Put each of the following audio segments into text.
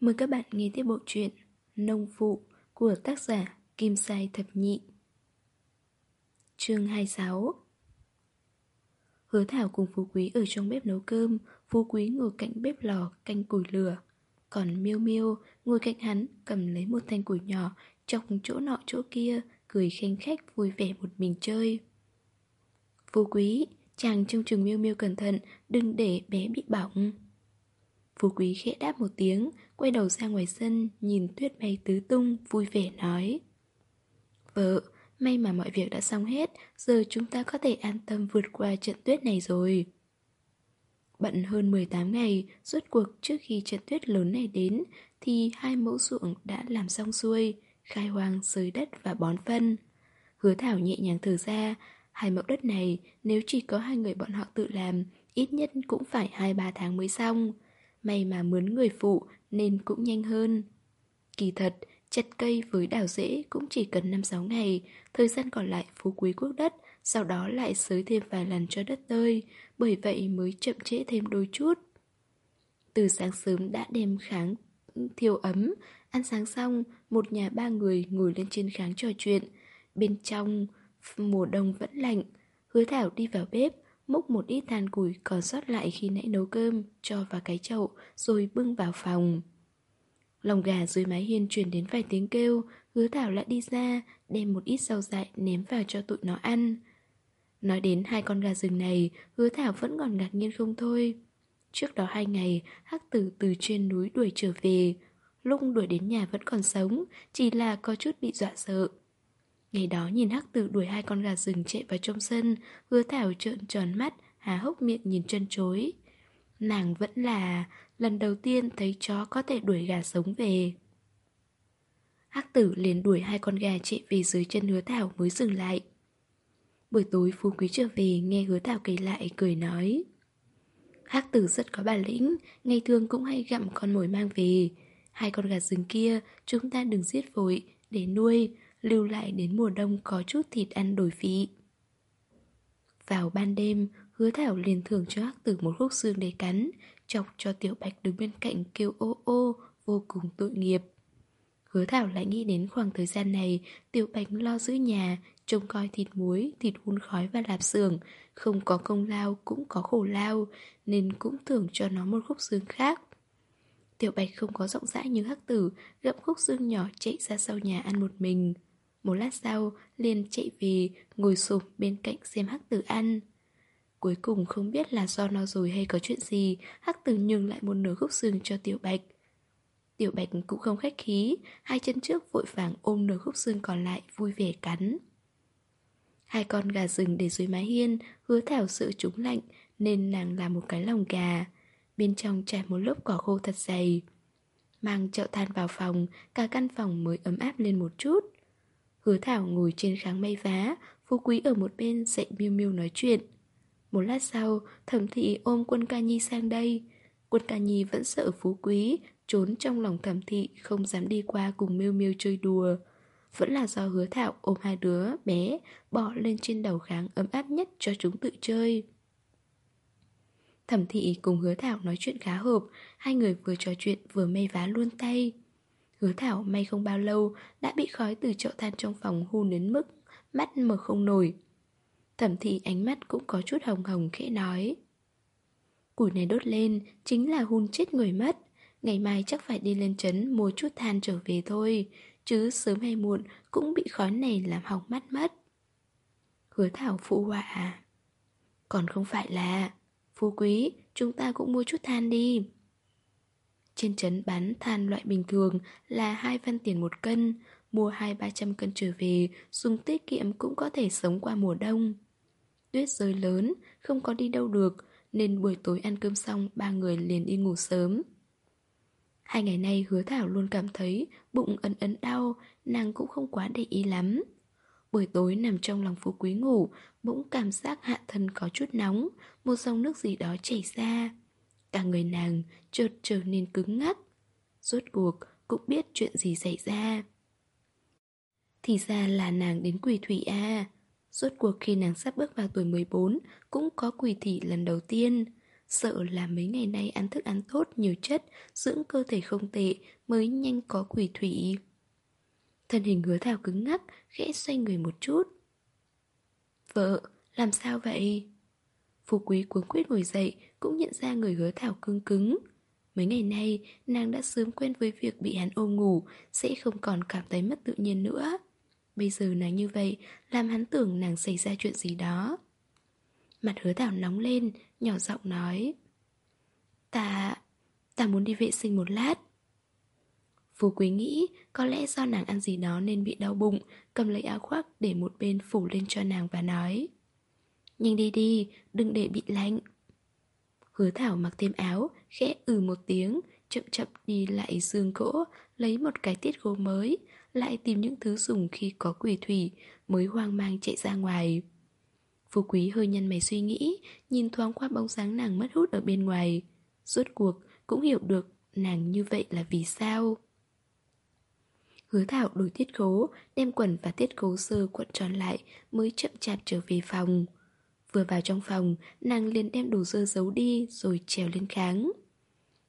Mời các bạn nghe tiếp bộ truyện Nông Phụ của tác giả Kim Sai Thập Nhị. Chương 26 Hứa Thảo cùng Phú Quý ở trong bếp nấu cơm Phú Quý ngồi cạnh bếp lò canh củi lửa Còn Miêu Miêu ngồi cạnh hắn cầm lấy một thanh củi nhỏ Chọc chỗ nọ chỗ kia Cười khen khách vui vẻ một mình chơi. Phú Quý Chàng trông chừng Miêu Miêu cẩn thận Đừng để bé bị bỏng. Phú Quý khẽ đáp một tiếng, quay đầu ra ngoài sân, nhìn tuyết bay tứ tung, vui vẻ nói. Vợ, may mà mọi việc đã xong hết, giờ chúng ta có thể an tâm vượt qua trận tuyết này rồi. Bận hơn 18 ngày, rốt cuộc trước khi trận tuyết lớn này đến, thì hai mẫu ruộng đã làm xong xuôi, khai hoang sới đất và bón phân. Hứa Thảo nhẹ nhàng thở ra, hai mẫu đất này nếu chỉ có hai người bọn họ tự làm, ít nhất cũng phải 2-3 tháng mới xong. May mà mướn người phụ nên cũng nhanh hơn. Kỳ thật, chặt cây với đào rễ cũng chỉ cần 5-6 ngày Thời gian còn lại phú quý quốc đất Sau đó lại sới thêm vài lần cho đất tơi Bởi vậy mới chậm trễ thêm đôi chút. Từ sáng sớm đã đem kháng thiêu ấm Ăn sáng xong, một nhà ba người ngồi lên trên kháng trò chuyện. Bên trong, mùa đông vẫn lạnh Hứa Thảo đi vào bếp múc một ít than củi còn sót lại khi nãy nấu cơm, cho vào cái chậu, rồi bưng vào phòng. Lòng gà dưới mái hiên truyền đến vài tiếng kêu, hứa thảo lại đi ra, đem một ít rau dại ném vào cho tụi nó ăn. Nói đến hai con gà rừng này, hứa thảo vẫn còn ngạc nhiên không thôi. Trước đó hai ngày, hắc tử từ trên núi đuổi trở về. Lúc đuổi đến nhà vẫn còn sống, chỉ là có chút bị dọa sợ. Ngày đó nhìn hắc tử đuổi hai con gà rừng chạy vào trong sân, hứa thảo trợn tròn mắt, há hốc miệng nhìn chân chối. Nàng vẫn là lần đầu tiên thấy chó có thể đuổi gà sống về. Hắc tử liền đuổi hai con gà chạy về dưới chân hứa thảo mới dừng lại. Buổi tối phú quý trở về nghe hứa thảo kể lại cười nói. Hắc tử rất có bản lĩnh, ngày thường cũng hay gặm con mồi mang về. Hai con gà rừng kia chúng ta đừng giết vội, để nuôi, lưu lại đến mùa đông có chút thịt ăn đổi vị. Vào ban đêm, hứa thảo liền thưởng cho hắc tử một khúc xương để cắn, chọc cho tiểu bạch đứng bên cạnh kêu ô ô, vô cùng tội nghiệp. Hứa thảo lại nghĩ đến khoảng thời gian này, tiểu bạch lo giữ nhà, trông coi thịt muối, thịt hun khói và lạp xưởng, không có công lao cũng có khổ lao, nên cũng thưởng cho nó một khúc xương khác. Tiểu bạch không có rộng rãi như hắc tử, gặm khúc xương nhỏ chạy ra sau nhà ăn một mình. Một lát sau, liền chạy về, ngồi sụp bên cạnh xem hắc tử ăn. Cuối cùng không biết là do no rồi hay có chuyện gì, hắc tử nhường lại một nửa khúc xương cho tiểu bạch. Tiểu bạch cũng không khách khí, hai chân trước vội vàng ôm nửa khúc xương còn lại vui vẻ cắn. Hai con gà rừng để dưới mái hiên, hứa thảo sự chúng lạnh, nên nàng làm một cái lòng gà. Bên trong trải một lớp cỏ khô thật dày. Mang chậu than vào phòng, cả căn phòng mới ấm áp lên một chút. Hứa Thảo ngồi trên kháng mây vá, Phú Quý ở một bên dạy miêu miêu nói chuyện. Một lát sau, thẩm thị ôm quân ca nhi sang đây. Quân ca nhi vẫn sợ Phú Quý, trốn trong lòng thẩm thị không dám đi qua cùng miêu miêu chơi đùa. Vẫn là do hứa thảo ôm hai đứa bé, bỏ lên trên đầu kháng ấm áp nhất cho chúng tự chơi. Thẩm thị cùng hứa thảo nói chuyện khá hợp, hai người vừa trò chuyện vừa mây vá luôn tay. Hứa Thảo may không bao lâu đã bị khói từ chậu than trong phòng hun đến mức mắt mở không nổi. Thẩm thị ánh mắt cũng có chút hồng hồng khẽ nói. Củi này đốt lên chính là hun chết người mất. Ngày mai chắc phải đi lên trấn mua chút than trở về thôi, chứ sớm hay muộn cũng bị khói này làm hỏng mắt mất. Hứa Thảo phụ họa. Còn không phải là, phú quý, chúng ta cũng mua chút than đi. Trên trấn bán than loại bình thường là hai văn tiền một cân, mua hai ba trăm cân trở về, dùng tiết kiệm cũng có thể sống qua mùa đông. Tuyết rơi lớn, không có đi đâu được, nên buổi tối ăn cơm xong ba người liền đi ngủ sớm. Hai ngày nay hứa thảo luôn cảm thấy bụng ấn ấn đau, nàng cũng không quá để ý lắm. Buổi tối nằm trong lòng phú quý ngủ, bỗng cảm giác hạ thân có chút nóng, một dòng nước gì đó chảy ra. Cả người nàng chợt trở nên cứng ngắc. Rốt cuộc cũng biết chuyện gì xảy ra. Thì ra là nàng đến quỳ thủy A. Rốt cuộc khi nàng sắp bước vào tuổi 14 Cũng có quỳ thị lần đầu tiên. Sợ là mấy ngày nay ăn thức ăn tốt nhiều chất Dưỡng cơ thể không tệ Mới nhanh có quỷ thủy. Thân hình hứa thảo cứng ngắc Khẽ xoay người một chút. Vợ, làm sao vậy? Phú quý cuống quyết ngồi dậy cũng nhận ra người hứa thảo cứng cứng. Mấy ngày nay nàng đã sớm quen với việc bị hắn ôm ngủ Sẽ không còn cảm thấy mất tự nhiên nữa. Bây giờ nàng như vậy Làm hắn tưởng nàng xảy ra chuyện gì đó. Mặt hứa thảo nóng lên Nhỏ giọng nói Ta... ta muốn đi vệ sinh một lát. Phú quý nghĩ Có lẽ do nàng ăn gì đó nên bị đau bụng Cầm lấy áo khoác để một bên phủ lên cho nàng và nói Nhanh đi đi, đừng để bị lạnh. Hứa thảo mặc thêm áo, Khẽ ừ một tiếng, Chậm chậm đi lại giường gỗ, Lấy một cái tiết gỗ mới, Lại tìm những thứ dùng khi có quỷ thủy, Mới hoang mang chạy ra ngoài. Phú quý hơi nhăn mày suy nghĩ, Nhìn thoáng qua bóng dáng nàng mất hút ở bên ngoài. Rốt cuộc, cũng hiểu được Nàng như vậy là vì sao. Hứa thảo đổi tiết khố Đem quần và tiết khố sơ cuộn tròn lại, Mới chậm chạp trở về phòng. Vừa vào trong phòng Nàng liền đem đồ dơ giấu đi Rồi trèo lên kháng.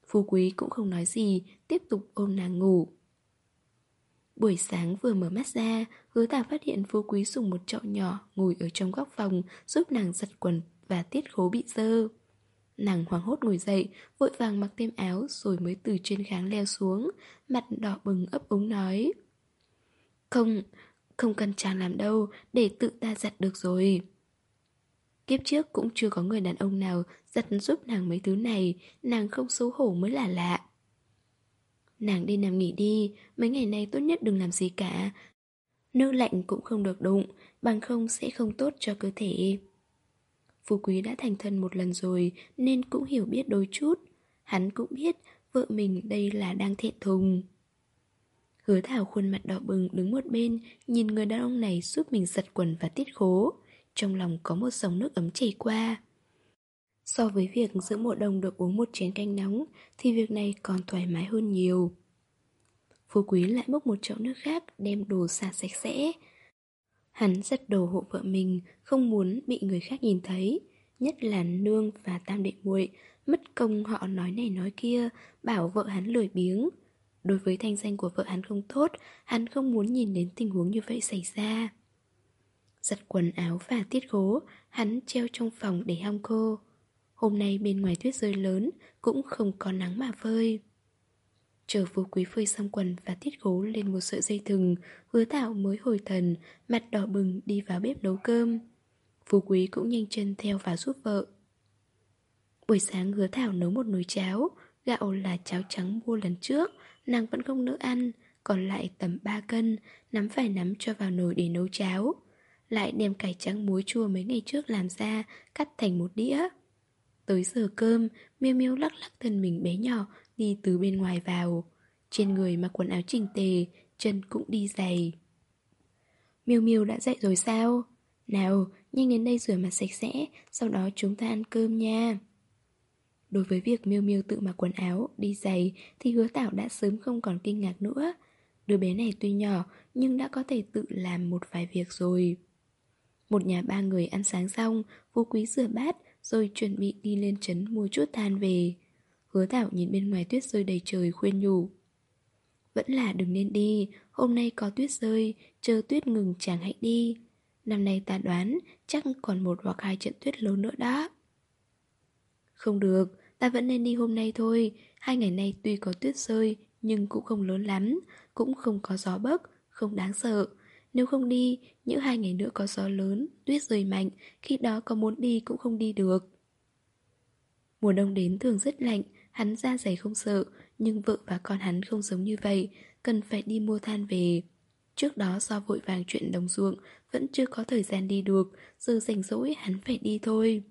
Phú quý cũng không nói gì Tiếp tục ôm nàng ngủ. Buổi sáng vừa mở mắt ra Hứa thảo phát hiện phú quý dùng một chậu nhỏ Ngồi ở trong góc phòng Giúp nàng giật quần và tiết khố bị dơ. Nàng hoảng hốt ngồi dậy Vội vàng mặc thêm áo Rồi mới từ trên kháng leo xuống Mặt đỏ bừng ấp úng nói. Không, không cần chàng làm đâu Để tự ta giặt được rồi. Kiếp trước cũng chưa có người đàn ông nào giật giúp nàng mấy thứ này, Nàng không xấu hổ mới là lạ. Nàng đi nằm nghỉ đi, Mấy ngày nay tốt nhất đừng làm gì cả. Nước lạnh cũng không được đụng, Bằng không sẽ không tốt cho cơ thể. Phú Quý đã thành thân một lần rồi, Nên cũng hiểu biết đôi chút. Hắn cũng biết vợ mình đây là đang thẹn thùng. Hứa Thảo khuôn mặt đỏ bừng đứng một bên, Nhìn người đàn ông này giúp mình giật quần và tiết khố. Trong lòng có một dòng nước ấm chảy qua. So với việc giữa mùa đông được uống một chén canh nóng, Thì việc này còn thoải mái hơn nhiều. Phú Quý lại bốc một chậu nước khác Đem đồ xả sạch sẽ. Hắn giật đồ hộ vợ mình, Không muốn bị người khác nhìn thấy, Nhất là nương và tam đệ muội, Mất công họ nói này nói kia, Bảo vợ hắn lười biếng. Đối với thanh danh của vợ hắn không tốt, Hắn không muốn nhìn đến tình huống như vậy xảy ra. Giặt quần áo và tiết gố Hắn treo trong phòng để hong khô. Hôm nay bên ngoài tuyết rơi lớn, Cũng không có nắng mà phơi. Chờ phú quý phơi xong quần và tiết gố lên một sợi dây thừng, Hứa tạo mới hồi thần, Mặt đỏ bừng đi vào bếp nấu cơm. Phú quý cũng nhanh chân theo và giúp vợ. Buổi sáng hứa thảo nấu một nồi cháo, Gạo là cháo trắng mua lần trước, Nàng vẫn không nỡ ăn, Còn lại tầm 3 cân, Nắm phải nắm cho vào nồi để nấu cháo. Lại đem cải trắng muối chua mấy ngày trước làm ra Cắt thành một đĩa. Tới giờ cơm Miêu miêu lắc lắc thân mình bé nhỏ Đi từ bên ngoài vào. Trên người mặc quần áo chỉnh tề Chân cũng đi giày Miêu miêu đã dậy rồi sao? Nào nhanh đến đây rửa mặt sạch sẽ Sau đó chúng ta ăn cơm nha. Đối với việc miêu miêu tự mặc quần áo, đi giày Thì hứa tảo đã sớm không còn kinh ngạc nữa. Đứa bé này tuy nhỏ Nhưng đã có thể tự làm một vài việc rồi. Một nhà ba người ăn sáng xong Phú quý rửa bát, Rồi chuẩn bị đi lên trấn mua chút than về. Hứa Thảo nhìn bên ngoài tuyết rơi đầy trời khuyên nhủ. Vẫn là đừng nên đi, Hôm nay có tuyết rơi, Chờ tuyết ngừng chẳng hãy đi. Năm nay ta đoán chắc còn một hoặc hai trận tuyết lớn nữa đó. Không được, Ta vẫn nên đi hôm nay thôi. Hai ngày nay tuy có tuyết rơi, Nhưng cũng không lớn lắm, Cũng không có gió bấc, Không đáng sợ. Nếu không đi, Những hai ngày nữa có gió lớn, Tuyết rơi mạnh, Khi đó có muốn đi cũng không đi được. Mùa đông đến thường rất lạnh, Hắn ra giày không sợ, Nhưng vợ và con hắn không giống như vậy, Cần phải đi mua than về. Trước đó do vội vàng chuyện đồng ruộng, Vẫn chưa có thời gian đi được, Giờ rảnh rỗi hắn phải đi thôi.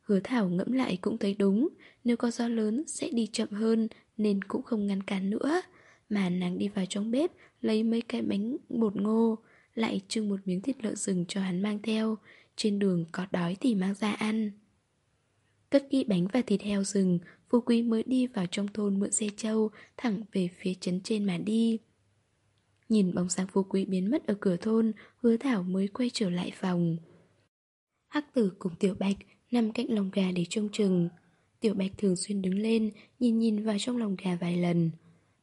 Hứa Thảo ngẫm lại cũng thấy đúng, Nếu có gió lớn sẽ đi chậm hơn, Nên cũng không ngăn cản nữa. Mà nàng đi vào trong bếp Lấy mấy cái bánh bột ngô Lại trưng một miếng thịt lợn rừng cho hắn mang theo Trên đường có đói thì mang ra ăn Cất kỹ bánh và thịt heo rừng Phú Quý mới đi vào trong thôn mượn xe trâu Thẳng về phía trấn trên mà đi Nhìn bóng sáng Phú Quý biến mất ở cửa thôn Hứa Thảo mới quay trở lại phòng Hắc tử cùng Tiểu Bạch nằm cạnh lồng gà để trông chừng. Tiểu Bạch thường xuyên đứng lên, nhìn nhìn vào trong lồng gà vài lần.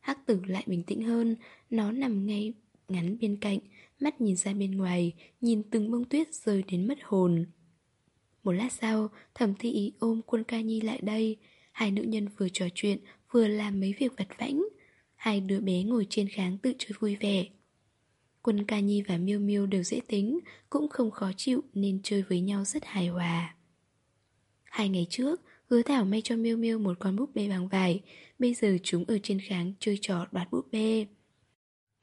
Hắc tử lại bình tĩnh hơn, nó nằm ngay ngắn bên cạnh, mắt nhìn ra bên ngoài, nhìn từng bông tuyết rơi đến mất hồn. Một lát sau, thẩm thị ý ôm quân ca nhi lại đây, hai nữ nhân vừa trò chuyện, vừa làm mấy việc vặt vãnh. Hai đứa bé ngồi trên kháng tự chơi vui vẻ. Quân ca nhi và miêu miêu đều dễ tính, cũng không khó chịu nên chơi với nhau rất hài hòa. Hai ngày trước, hứa thảo may cho miêu miêu một con búp bê bằng vải, bây giờ chúng ở trên kháng chơi trò đoạt búp bê.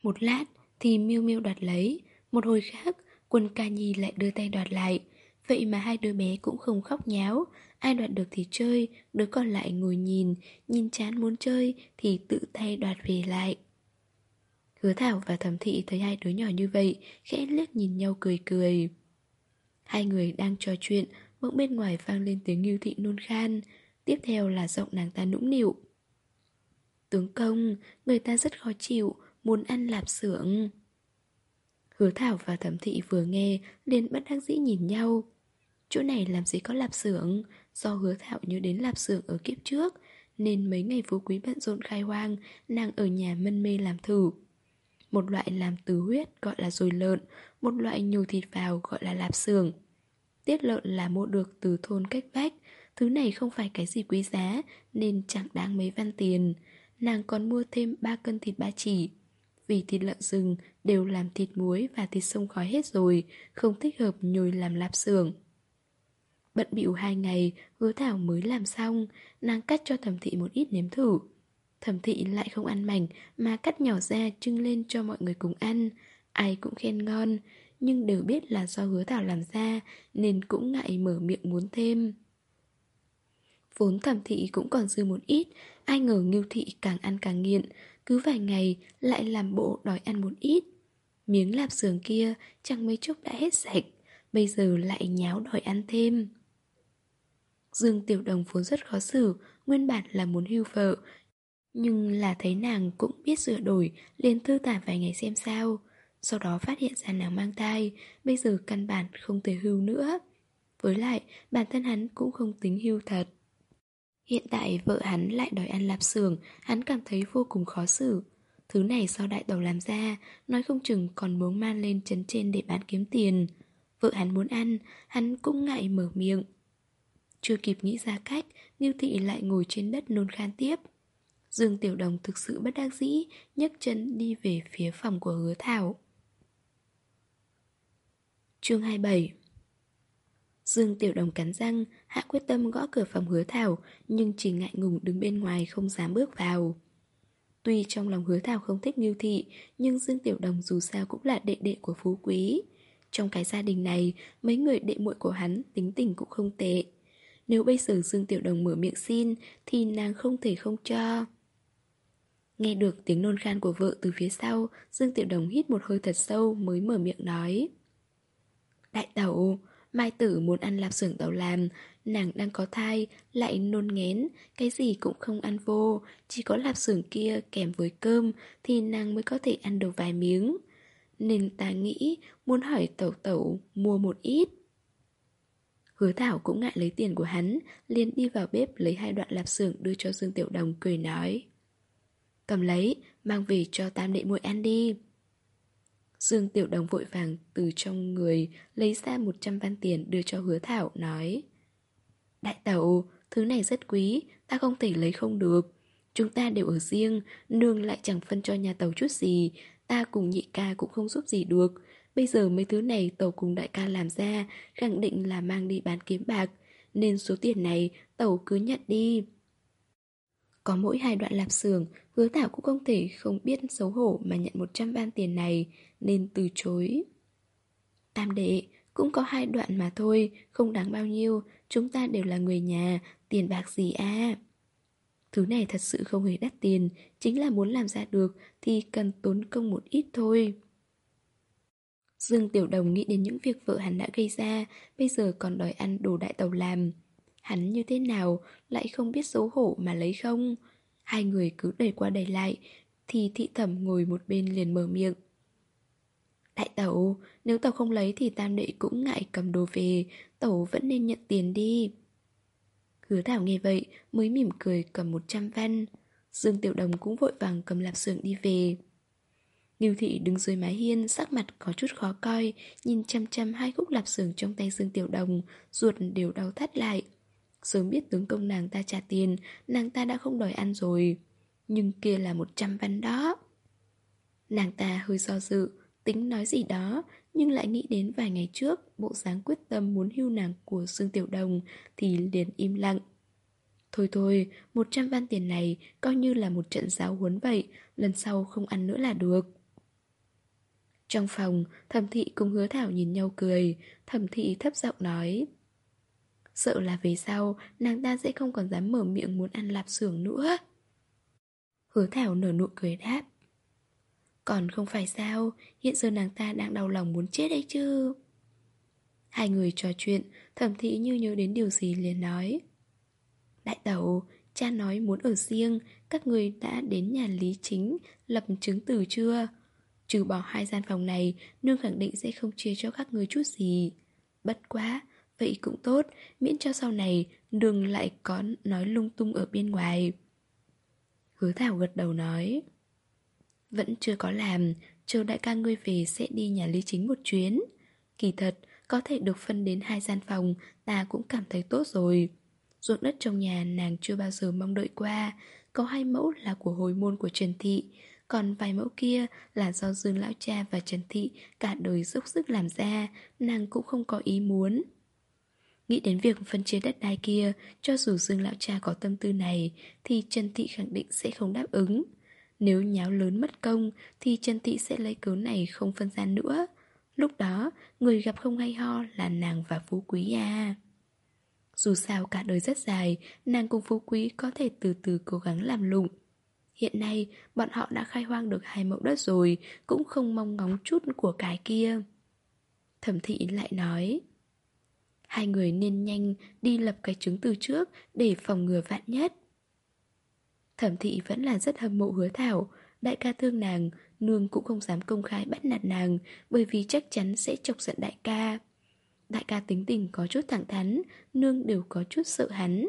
Một lát thì miêu miêu đoạt lấy, một hồi khác quân ca nhi lại đưa tay đoạt lại. Vậy mà hai đứa bé cũng không khóc nháo, ai đoạt được thì chơi, đứa còn lại ngồi nhìn, nhìn chán muốn chơi thì tự tay đoạt về lại. Hứa Thảo và Thẩm Thị thấy hai đứa nhỏ như vậy, khẽ liếc nhìn nhau cười cười. Hai người đang trò chuyện, bỗng bên ngoài vang lên tiếng Ngưu Thị nôn khan, tiếp theo là giọng nàng ta nũng nịu. Tướng công, người ta rất khó chịu, muốn ăn lạp xưởng. Hứa Thảo và Thẩm Thị vừa nghe, liền bất đắc dĩ nhìn nhau. Chỗ này làm gì có lạp xưởng, do Hứa Thảo nhớ đến lạp xưởng ở kiếp trước, nên mấy ngày phú quý bận rộn khai hoang, nàng ở nhà mân mê làm thử. Một loại làm từ huyết gọi là dồi lợn Một loại nhồi thịt vào gọi là lạp xưởng Tiết lợn là mua được từ thôn cách vách. Thứ này không phải cái gì quý giá Nên chẳng đáng mấy văn tiền. Nàng còn mua thêm 3 cân thịt ba chỉ. Vì thịt lợn rừng đều làm thịt muối và thịt sông khói hết rồi Không thích hợp nhồi làm lạp xưởng. Bận bịu hai ngày, hứa thảo mới làm xong. Nàng cắt cho thẩm thị một ít nếm thử. Thẩm thị lại không ăn mảnh mà cắt nhỏ ra trưng lên cho mọi người cùng ăn. Ai cũng khen ngon, nhưng đều biết là do hứa thảo làm ra nên cũng ngại mở miệng muốn thêm. Vốn thẩm thị cũng còn dư một ít, ai ngờ ngưu thị càng ăn càng nghiện, cứ vài ngày lại làm bộ đòi ăn một ít. Miếng lạp xưởng kia chẳng mấy chốc đã hết sạch, bây giờ lại nháo đòi ăn thêm. Dương Tiểu Đồng vốn rất khó xử, nguyên bản là muốn hưu vợ, nhưng là thấy nàng cũng biết sửa đổi liền thư tả vài ngày xem sao sau đó phát hiện ra nàng mang thai Bây giờ căn bản không thể hưu nữa. Với lại bản thân hắn cũng không tính hưu thật. Hiện tại vợ hắn lại đòi ăn lạp xưởng Hắn cảm thấy vô cùng khó xử. Thứ này do đại tàu làm ra Nói không chừng còn muốn man lên chấn trên để bán kiếm tiền. Vợ hắn muốn ăn Hắn cũng ngại mở miệng. Chưa kịp nghĩ ra cách Ngưu thị lại ngồi trên đất nôn khan tiếp. Dương Tiểu Đồng thực sự bất đắc dĩ, nhấc chân đi về phía phòng của hứa Thảo. Chương 27 Dương Tiểu Đồng cắn răng, hạ quyết tâm gõ cửa phòng hứa Thảo, nhưng chỉ ngại ngùng đứng bên ngoài không dám bước vào. Tuy trong lòng hứa Thảo không thích Ngưu Thị, nhưng Dương Tiểu Đồng dù sao cũng là đệ đệ của Phú Quý. Trong cái gia đình này, mấy người đệ muội của hắn tính tình cũng không tệ. Nếu bây giờ Dương Tiểu Đồng mở miệng xin, thì nàng không thể không cho. Nghe được tiếng nôn khan của vợ từ phía sau, Dương Tiểu Đồng hít một hơi thật sâu mới mở miệng nói. Đại tẩu, Mai Tử muốn ăn lạp xưởng tàu làm, nàng đang có thai, lại nôn ngén, cái gì cũng không ăn vô, chỉ có lạp xưởng kia kèm với cơm thì nàng mới có thể ăn được vài miếng. Nên ta nghĩ muốn hỏi tẩu tẩu mua một ít. Hứa Thảo cũng ngại lấy tiền của hắn, liền đi vào bếp lấy hai đoạn lạp xưởng đưa cho Dương Tiểu Đồng cười nói. Cầm lấy, mang về cho tam đệ muội ăn đi Dương Tiểu Đồng vội vàng từ trong người lấy ra 100 văn tiền đưa cho hứa thảo nói Đại tẩu, thứ này rất quý, ta không thể lấy không được. Chúng ta đều ở riêng, nương lại chẳng phân cho nhà tàu chút gì Ta cùng nhị ca cũng không giúp gì được. Bây giờ mấy thứ này tàu cùng đại ca làm ra Khẳng định là mang đi bán kiếm bạc Nên số tiền này tàu cứ nhận đi có mỗi hai đoạn lạp xưởng, hứa thảo cũng không thể không biết xấu hổ mà nhận 100 ban tiền này, nên từ chối. Tam đệ, cũng có hai đoạn mà thôi, không đáng bao nhiêu, chúng ta đều là người nhà, tiền bạc gì à. Thứ này thật sự không hề đắt tiền, chính là muốn làm ra được thì cần tốn công một ít thôi. Dương Tiểu Đồng nghĩ đến những việc vợ hắn đã gây ra, bây giờ còn đòi ăn đồ đại tàu làm. Hắn như thế nào lại không biết xấu hổ mà lấy không Hai người cứ đẩy qua đẩy lại Thì thị thẩm ngồi một bên liền mở miệng Đại tẩu, nếu tàu không lấy thì tam đệ cũng ngại cầm đồ về, tẩu vẫn nên nhận tiền đi. Hứa Thảo nghe vậy mới mỉm cười cầm 100 văn. Dương Tiểu Đồng cũng vội vàng cầm lạp xưởng đi về. Ngưu Thị đứng dưới mái hiên, sắc mặt có chút khó coi, nhìn chăm chăm hai khúc lạp xưởng trong tay Dương Tiểu Đồng, ruột đều đau thắt lại. Sớm biết tướng công nàng ta trả tiền, nàng ta đã không đòi ăn rồi. Nhưng kia là 100 văn đó. Nàng ta hơi do dự, tính nói gì đó, nhưng lại nghĩ đến vài ngày trước, bộ dáng quyết tâm muốn hưu nàng của Dương Tiểu Đồng, thì liền im lặng. Thôi thôi, 100 văn tiền này coi như là một trận giáo huấn vậy, lần sau không ăn nữa là được. Trong phòng, thẩm thị cùng hứa thảo nhìn nhau cười, thẩm thị thấp giọng nói. Sợ là về sau, nàng ta sẽ không còn dám mở miệng muốn ăn lạp xưởng nữa. Hứa thảo nở nụ cười đáp. Còn không phải sao, hiện giờ nàng ta đang đau lòng muốn chết đấy chứ. Hai người trò chuyện, thẩm thị như nhớ đến điều gì liền nói. Đại tẩu, cha nói muốn ở riêng, các người đã đến nhà lý chính, lập chứng từ chưa? Trừ bỏ hai gian phòng này, nương khẳng định sẽ không chia cho các người chút gì. Bất quá, vậy cũng tốt, miễn cho sau này đừng lại có nói lung tung ở bên ngoài. Hứa Thảo gật đầu nói. Vẫn chưa có làm, chờ đại ca ngươi về sẽ đi nhà Lý Chính một chuyến. Kỳ thật, có thể được phân đến hai gian phòng, ta cũng cảm thấy tốt rồi. Ruộng đất trong nhà nàng chưa bao giờ mong đợi qua, có hai mẫu là của hồi môn của Trần Thị, còn vài mẫu kia là do Dương Lão Cha và Trần Thị cả đời dốc sức làm ra, nàng cũng không có ý muốn. Nghĩ đến việc phân chia đất đai kia, cho dù Dương Lão Cha có tâm tư này, thì Trần Thị khẳng định sẽ không đáp ứng. Nếu nháo lớn mất công, thì Trần Thị sẽ lấy cớ này không phân gian nữa. Lúc đó, người gặp không hay ho là nàng và Phú Quý à. Dù sao cả đời rất dài, nàng cùng Phú Quý có thể từ từ cố gắng làm lụng. Hiện nay, bọn họ đã khai hoang được hai mẫu đất rồi, cũng không mong ngóng chút của cái kia. Thẩm thị lại nói Hai người nên nhanh đi lập cái chứng từ trước để phòng ngừa vạn nhất. Thẩm thị vẫn là rất hâm mộ hứa thảo, đại ca thương nàng, nương cũng không dám công khai bắt nạt nàng bởi vì chắc chắn sẽ chọc giận đại ca. Đại ca tính tình có chút thẳng thắn, nương đều có chút sợ hắn.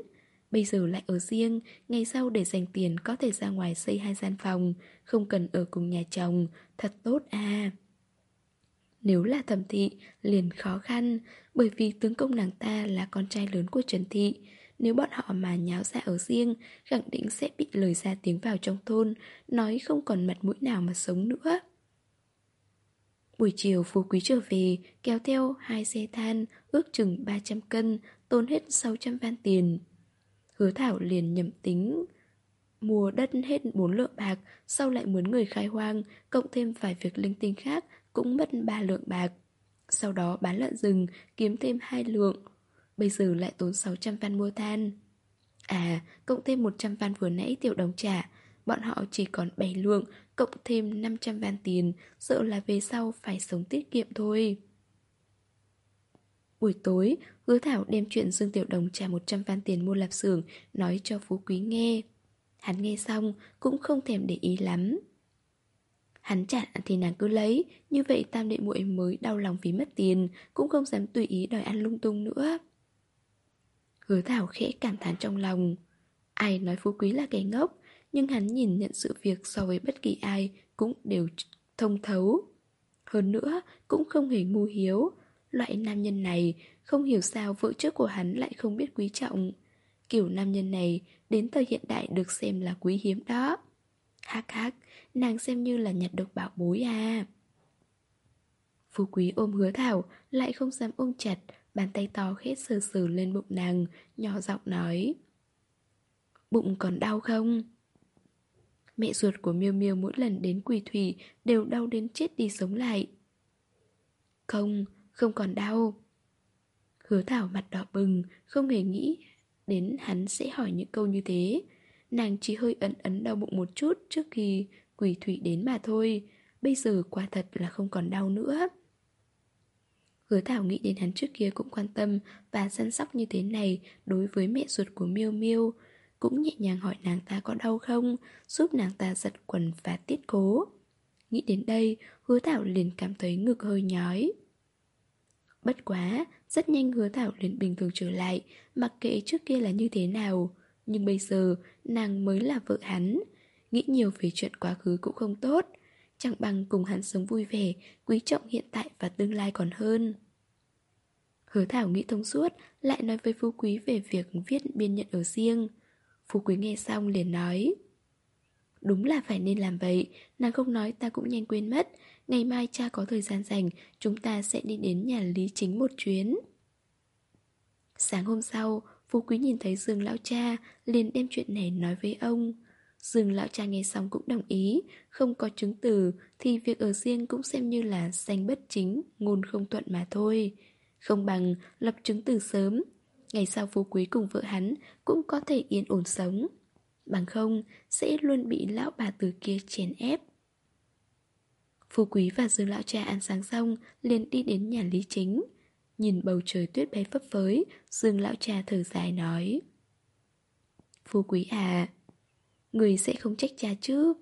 Bây giờ lại ở riêng, ngày sau để dành tiền có thể ra ngoài xây hai gian phòng, không cần ở cùng nhà chồng, thật tốt à. Nếu là thẩm thị, liền khó khăn, bởi vì tướng công nàng ta là con trai lớn của Trần Thị. Nếu bọn họ mà nháo ra ở riêng, khẳng định sẽ bị lời ra tiếng vào trong thôn, nói không còn mặt mũi nào mà sống nữa. Buổi chiều phú quý trở về, kéo theo hai xe than, ước chừng 300 cân, tốn hết 600 van tiền. Hứa Thảo liền nhầm tính Mua đất hết 4 lượng bạc Sau lại muốn người khai hoang Cộng thêm vài việc linh tinh khác cũng mất 3 lượng bạc. Sau đó bán lợn rừng Kiếm thêm hai lượng. Bây giờ lại tốn 600 văn mua than. À cộng thêm 100 văn vừa nãy tiểu đồng trả. Bọn họ chỉ còn 7 lượng Cộng thêm 500 văn tiền. Sợ là về sau phải sống tiết kiệm thôi. Buổi tối, hứa thảo đem chuyện Dương Tiểu Đồng trả 100 văn tiền mua lạp xưởng nói cho Phú Quý nghe. Hắn nghe xong cũng không thèm để ý lắm. Hắn chặn thì nàng cứ lấy, như vậy tam đệ muội mới đau lòng vì mất tiền, cũng không dám tùy ý đòi ăn lung tung nữa. Hứa thảo khẽ cảm thán trong lòng. Ai nói Phú Quý là kẻ ngốc, nhưng hắn nhìn nhận sự việc so với bất kỳ ai cũng đều thông thấu. Hơn nữa, cũng không hề ngu hiếu, Loại nam nhân này Không hiểu sao vợ trước của hắn lại không biết quý trọng Kiểu nam nhân này Đến thời hiện đại được xem là quý hiếm đó Hắc hắc Nàng xem như là nhặt được bảo bối à Phú quý ôm hứa thảo Lại không dám ôm chặt Bàn tay to khét sờ sờ lên bụng nàng Nhỏ giọng nói Bụng còn đau không? Mẹ ruột của Miêu Miêu mỗi lần đến quỳ thủy Đều đau đến chết đi sống lại Không không còn đau. Hứa Thảo mặt đỏ bừng, không hề nghĩ đến hắn sẽ hỏi những câu như thế. Nàng chỉ hơi ấn ấn đau bụng một chút trước khi quỷ thủy đến mà thôi. Bây giờ quả thật là không còn đau nữa. Hứa Thảo nghĩ đến hắn trước kia cũng quan tâm và săn sóc như thế này đối với mẹ ruột của Miêu Miêu. Cũng nhẹ nhàng hỏi nàng ta có đau không, giúp nàng ta giật quần và tiết cố. Nghĩ đến đây, hứa thảo liền cảm thấy ngực hơi nhói. Bất quá, rất nhanh hứa thảo liền bình thường trở lại, mặc kệ trước kia là như thế nào. Nhưng bây giờ, nàng mới là vợ hắn. Nghĩ nhiều về chuyện quá khứ cũng không tốt. Chẳng bằng cùng hắn sống vui vẻ, quý trọng hiện tại và tương lai còn hơn. Hứa Thảo nghĩ thông suốt, lại nói với Phú Quý về việc viết biên nhận ở riêng. Phú Quý nghe xong liền nói Đúng là phải nên làm vậy Nàng không nói ta cũng nhanh quên mất Ngày mai cha có thời gian rảnh Chúng ta sẽ đi đến nhà Lý Chính một chuyến Sáng hôm sau Phú Quý nhìn thấy Dương Lão Cha, liền đem chuyện này nói với ông. Dương Lão Cha nghe xong cũng đồng ý, Không có chứng từ Thì việc ở riêng cũng xem như là danh bất chính, Ngôn không thuận mà thôi. Không bằng lập chứng từ sớm, Ngày sau Phú Quý cùng vợ hắn Cũng có thể yên ổn sống. Bằng không, sẽ luôn bị lão bà từ kia chèn ép. Phú Quý và Dương Lão Cha ăn sáng xong, liền đi đến nhà Lý Chính. Nhìn bầu trời tuyết bay phấp phới, Dương Lão Cha thở dài nói. Phú Quý à Người sẽ không trách cha chứ.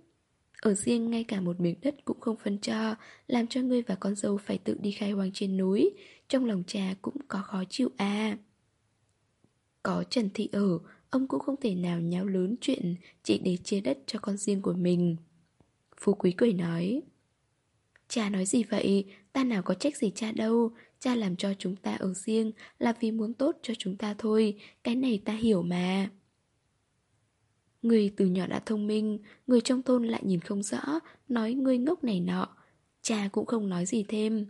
Ở riêng ngay cả một miếng đất cũng không phân cho, Làm cho ngươi và con dâu phải tự đi khai hoang trên núi. Trong lòng cha cũng có khó chịu à. Có Trần Thị ở, Ông cũng không thể nào nháo lớn chuyện, Chỉ để chia đất cho con riêng của mình. Phú Quý cười nói. Cha nói gì vậy? Ta nào có trách gì cha đâu? Cha làm cho chúng ta ở riêng Là vì muốn tốt cho chúng ta thôi. Cái này ta hiểu mà. Người từ nhỏ đã thông minh, Người trong thôn lại nhìn không rõ, Nói ngươi ngốc này nọ. Cha cũng không nói gì thêm.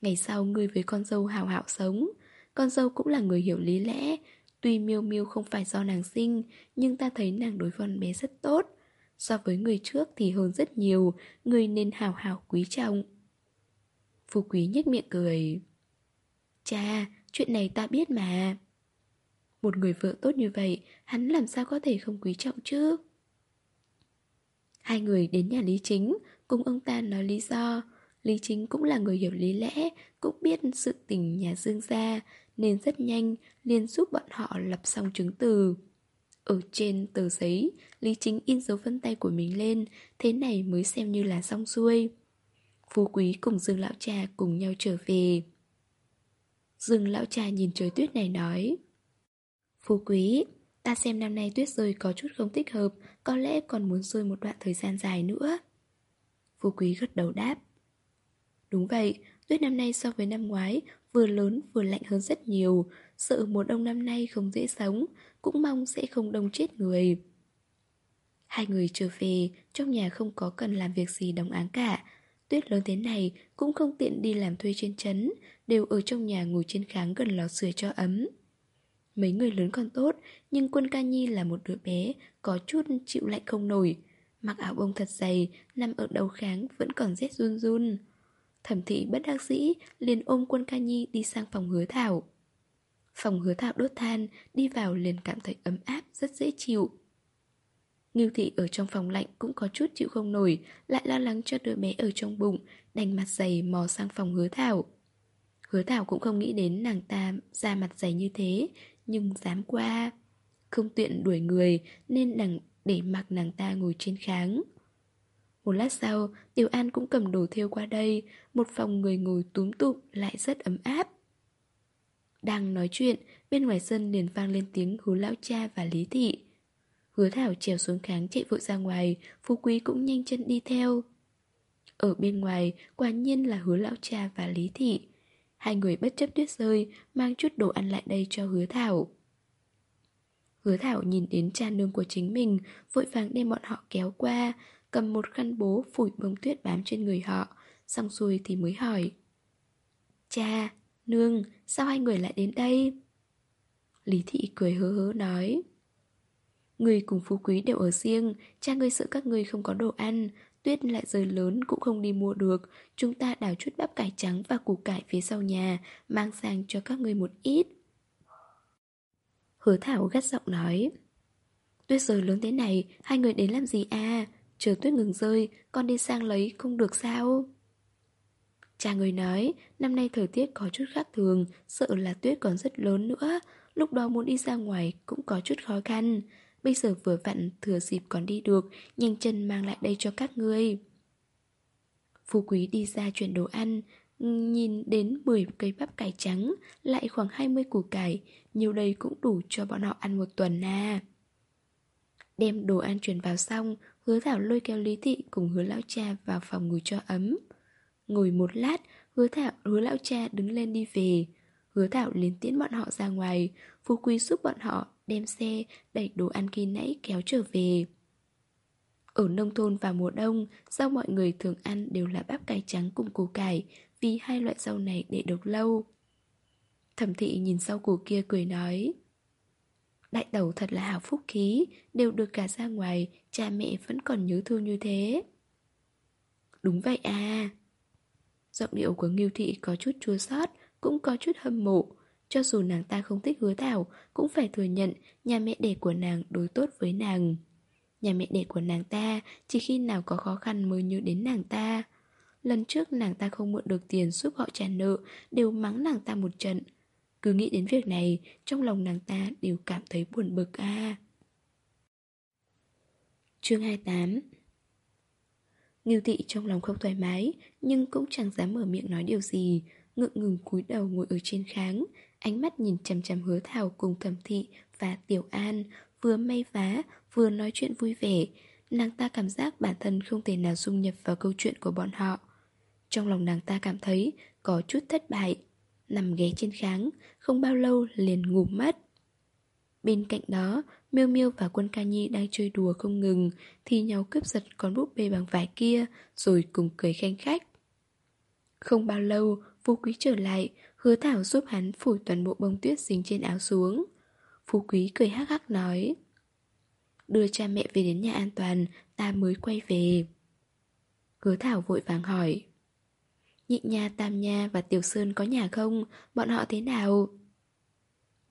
Ngày sau ngươi với con dâu hào hảo sống. Con dâu cũng là người hiểu lý lẽ. Tuy miêu miêu không phải do nàng sinh, Nhưng ta thấy nàng đối con bé rất tốt. So với người trước thì hơn rất nhiều, Người nên hào hào quý trọng. Phú quý nhếch miệng cười. Cha, chuyện này ta biết mà. Một người vợ tốt như vậy Hắn làm sao có thể không quý trọng chứ? Hai người đến nhà Lý Chính Cùng ông ta nói lý do. Lý Chính cũng là người hiểu lý lẽ Cũng biết sự tình nhà Dương gia Nên rất nhanh liền giúp bọn họ lập xong chứng từ. Ở trên tờ giấy Lý Chính in dấu vân tay của mình lên Thế này mới xem như là xong xuôi. Phú Quý cùng Dương Lão Cha cùng nhau trở về. Dương Lão Cha nhìn trời tuyết này nói. Phú Quý Ta xem năm nay tuyết rơi có chút không thích hợp Có lẽ còn muốn rơi một đoạn thời gian dài nữa. Phú Quý gật đầu đáp. Đúng vậy, tuyết năm nay so với năm ngoái Vừa lớn vừa lạnh hơn rất nhiều. Sợ mùa đông năm nay không dễ sống Cũng mong sẽ không đông chết người. Hai người trở về Trong nhà không có cần làm việc gì đồng áng cả Tuyết lớn thế này Cũng không tiện đi làm thuê trên chấn Đều ở trong nhà ngồi trên kháng gần lò sưởi cho ấm. Mấy người lớn còn tốt, Nhưng quân ca nhi là một đứa bé, Có chút chịu lạnh không nổi. Mặc áo bông thật dày, Nằm ở đầu kháng vẫn còn rét run run. Thẩm thị bất đắc dĩ, liền ôm quân ca nhi đi sang phòng hứa thảo. Phòng hứa thảo đốt than, Đi vào liền cảm thấy ấm áp, Rất dễ chịu. Ngưu thị ở trong phòng lạnh cũng có chút chịu không nổi Lại lo lắng cho đứa bé ở trong bụng Đành mặt dày mò sang phòng hứa thảo Hứa thảo cũng không nghĩ đến nàng ta ra mặt dày như thế Nhưng dám qua Không tiện đuổi người Nên đằng để mặc nàng ta ngồi trên kháng một lát sau, Tiểu An cũng cầm đồ thêu qua đây, một phòng người ngồi túm tụm lại rất ấm áp. Đang nói chuyện, bên ngoài sân liền vang lên tiếng hú lão cha và Lý Thị. Hứa Thảo trèo xuống kháng chạy vội ra ngoài, Phú Quý cũng nhanh chân đi theo. Ở bên ngoài, quả nhiên là hứa lão cha và Lý Thị. Hai người bất chấp tuyết rơi, mang chút đồ ăn lại đây cho hứa Thảo. Hứa Thảo nhìn đến cha nương của chính mình, vội vàng đem bọn họ kéo qua, cầm một khăn bố phủi bông tuyết bám trên người họ, xong xuôi thì mới hỏi. Cha, nương, sao hai người lại đến đây? Lý thị cười hớ hớ nói. Người cùng phú quý đều ở riêng, cha ngươi sợ các ngươi không có đồ ăn, tuyết lại rơi lớn cũng không đi mua được, chúng ta đào chút bắp cải trắng và củ cải phía sau nhà, mang sang cho các ngươi một ít. Hứa Thảo gắt giọng nói. Tuyết rơi lớn thế này, hai người đến làm gì à? Chờ tuyết ngừng rơi Con đi sang lấy không được sao Cha người nói Năm nay thời tiết có chút khác thường Sợ là tuyết còn rất lớn nữa Lúc đó muốn đi ra ngoài cũng có chút khó khăn Bây giờ vừa vặn thừa dịp còn đi được, Nhanh chân mang lại đây cho các ngươi. Phú quý đi ra chuyển đồ ăn, Nhìn đến 10 cây bắp cải trắng, Lại khoảng 20 củ cải, Nhiều đây cũng đủ cho bọn họ ăn một tuần à. Đem đồ ăn chuyển vào xong, Hứa Thảo lôi kéo Lý Thị cùng hứa lão cha vào phòng ngồi cho ấm. Ngồi một lát, Hứa Thảo, hứa lão cha đứng lên đi về. Hứa Thảo liền tiễn bọn họ ra ngoài, Phú Quý giúp bọn họ đem xe đẩy đồ ăn khi nãy kéo trở về. Ở nông thôn vào mùa đông, rau mọi người thường ăn đều là bắp cải trắng cùng củ cải, vì hai loại rau này để được lâu. Thẩm thị nhìn sau củ kia cười nói Đại tẩu thật là hào phúc khí Đều được cả ra ngoài Cha mẹ vẫn còn nhớ thương như thế. Đúng vậy à. Giọng điệu của Nghiêu Thị có chút chua xót Cũng có chút hâm mộ cho dù nàng ta không thích hứa thảo, Cũng phải thừa nhận Nhà mẹ đẻ của nàng đối tốt với nàng. Nhà mẹ đẻ của nàng ta, Chỉ khi nào có khó khăn mới nhớ đến nàng ta. Lần trước nàng ta không mượn được tiền giúp họ trả nợ, Đều mắng nàng ta một trận. Cứ nghĩ đến việc này, Trong lòng nàng ta đều cảm thấy buồn bực à Chương 28 Ngưu thị trong lòng không thoải mái, Nhưng cũng chẳng dám mở miệng nói điều gì, Ngượng ngừng cúi đầu ngồi ở trên kháng Ánh mắt nhìn chằm chằm hứa thảo cùng thẩm thị và tiểu an Vừa may vá vừa nói chuyện vui vẻ. Nàng ta cảm giác bản thân không thể nào dung nhập vào câu chuyện của bọn họ. Trong lòng nàng ta cảm thấy có chút thất bại. Nằm ghé trên kháng, không bao lâu liền ngủ mất. Bên cạnh đó, Miêu Miêu và Quân Ca Nhi đang chơi đùa không ngừng Thì nhau cướp giật con búp bê bằng vải kia Rồi cùng cười khanh khách. Không bao lâu, Vô Quý trở lại Hứa Thảo giúp hắn phủi toàn bộ bông tuyết dính trên áo xuống Phú Quý cười hắc hắc nói Đưa cha mẹ về đến nhà an toàn Ta mới quay về Hứa Thảo vội vàng hỏi Nhị nha, Tam nha và Tiểu Sơn có nhà không? Bọn họ thế nào?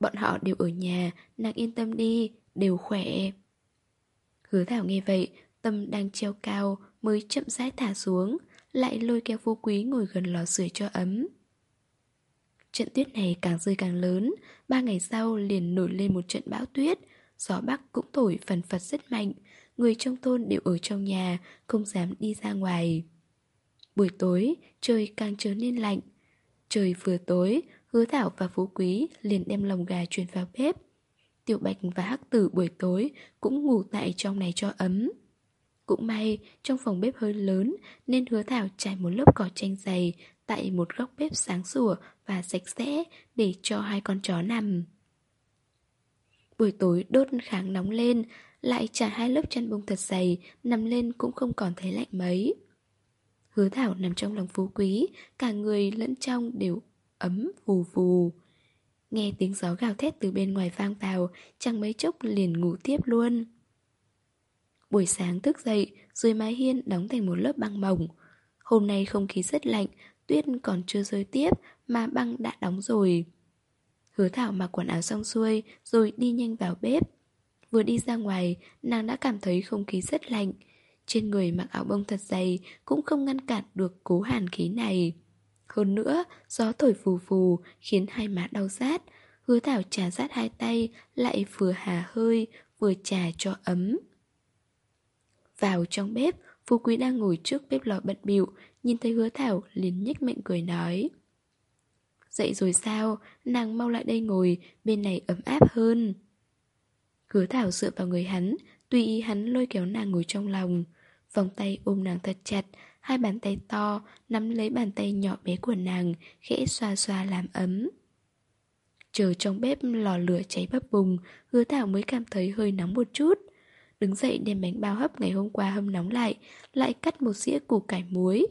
Bọn họ đều ở nhà, nàng yên tâm đi, đều khỏe Hứa Thảo nghe vậy, tâm đang treo cao mới chậm rãi thả xuống Lại lôi kéo phú quý ngồi gần lò sưởi cho ấm Trận tuyết này càng rơi càng lớn. Ba ngày sau liền nổi lên một trận bão tuyết. Gió bắc cũng thổi phần phật rất mạnh. Người trong thôn đều ở trong nhà, Không dám đi ra ngoài. Buổi tối, trời càng trở nên lạnh. Trời vừa tối, Hứa Thảo và Phú Quý liền đem lồng gà chuyển vào bếp. Tiểu Bạch và Hắc Tử buổi tối Cũng ngủ tại trong này cho ấm. Cũng may, trong phòng bếp hơi lớn Nên Hứa Thảo trải một lớp cỏ tranh dày Tại một góc bếp sáng sủa và sạch sẽ Để cho hai con chó nằm. Buổi tối đốt kháng nóng lên, Lại trải hai lớp chăn bông thật dày, Nằm lên cũng không còn thấy lạnh mấy. Hứa Thảo nằm trong lòng phú quý, Cả người lẫn trong đều ấm vù vù Nghe tiếng gió gào thét từ bên ngoài vang vào, Chẳng mấy chốc liền ngủ tiếp luôn. Buổi sáng thức dậy Dưới mái hiên đóng thành một lớp băng mỏng. Hôm nay không khí rất lạnh Tuyết còn chưa rơi tiếp Mà băng đã đóng rồi. Hứa Thảo mặc quần áo xong xuôi Rồi đi nhanh vào bếp. Vừa đi ra ngoài, Nàng đã cảm thấy không khí rất lạnh. Trên người mặc áo bông thật dày Cũng không ngăn cản được cố hàn khí này. Hơn nữa, Gió thổi phù phù Khiến hai má đau rát. Hứa Thảo trà rát hai tay Lại vừa hà hơi, Vừa trà cho ấm. Vào trong bếp Phú Quý đang ngồi trước bếp lò bận bịu, Nhìn thấy hứa Thảo liền nhếch miệng cười nói. Dậy rồi sao? Nàng mau lại đây ngồi, Bên này ấm áp hơn. Hứa Thảo dựa vào người hắn, Tùy ý hắn lôi kéo nàng ngồi trong lòng. Vòng tay ôm nàng thật chặt, Hai bàn tay to, Nắm lấy bàn tay nhỏ bé của nàng, Khẽ xoa xoa làm ấm. Chờ trong bếp lò lửa cháy bấp bùng, Hứa Thảo mới cảm thấy hơi nóng một chút. Đứng dậy đem bánh bao hấp ngày hôm qua hâm nóng lại Lại cắt một dĩa củ cải muối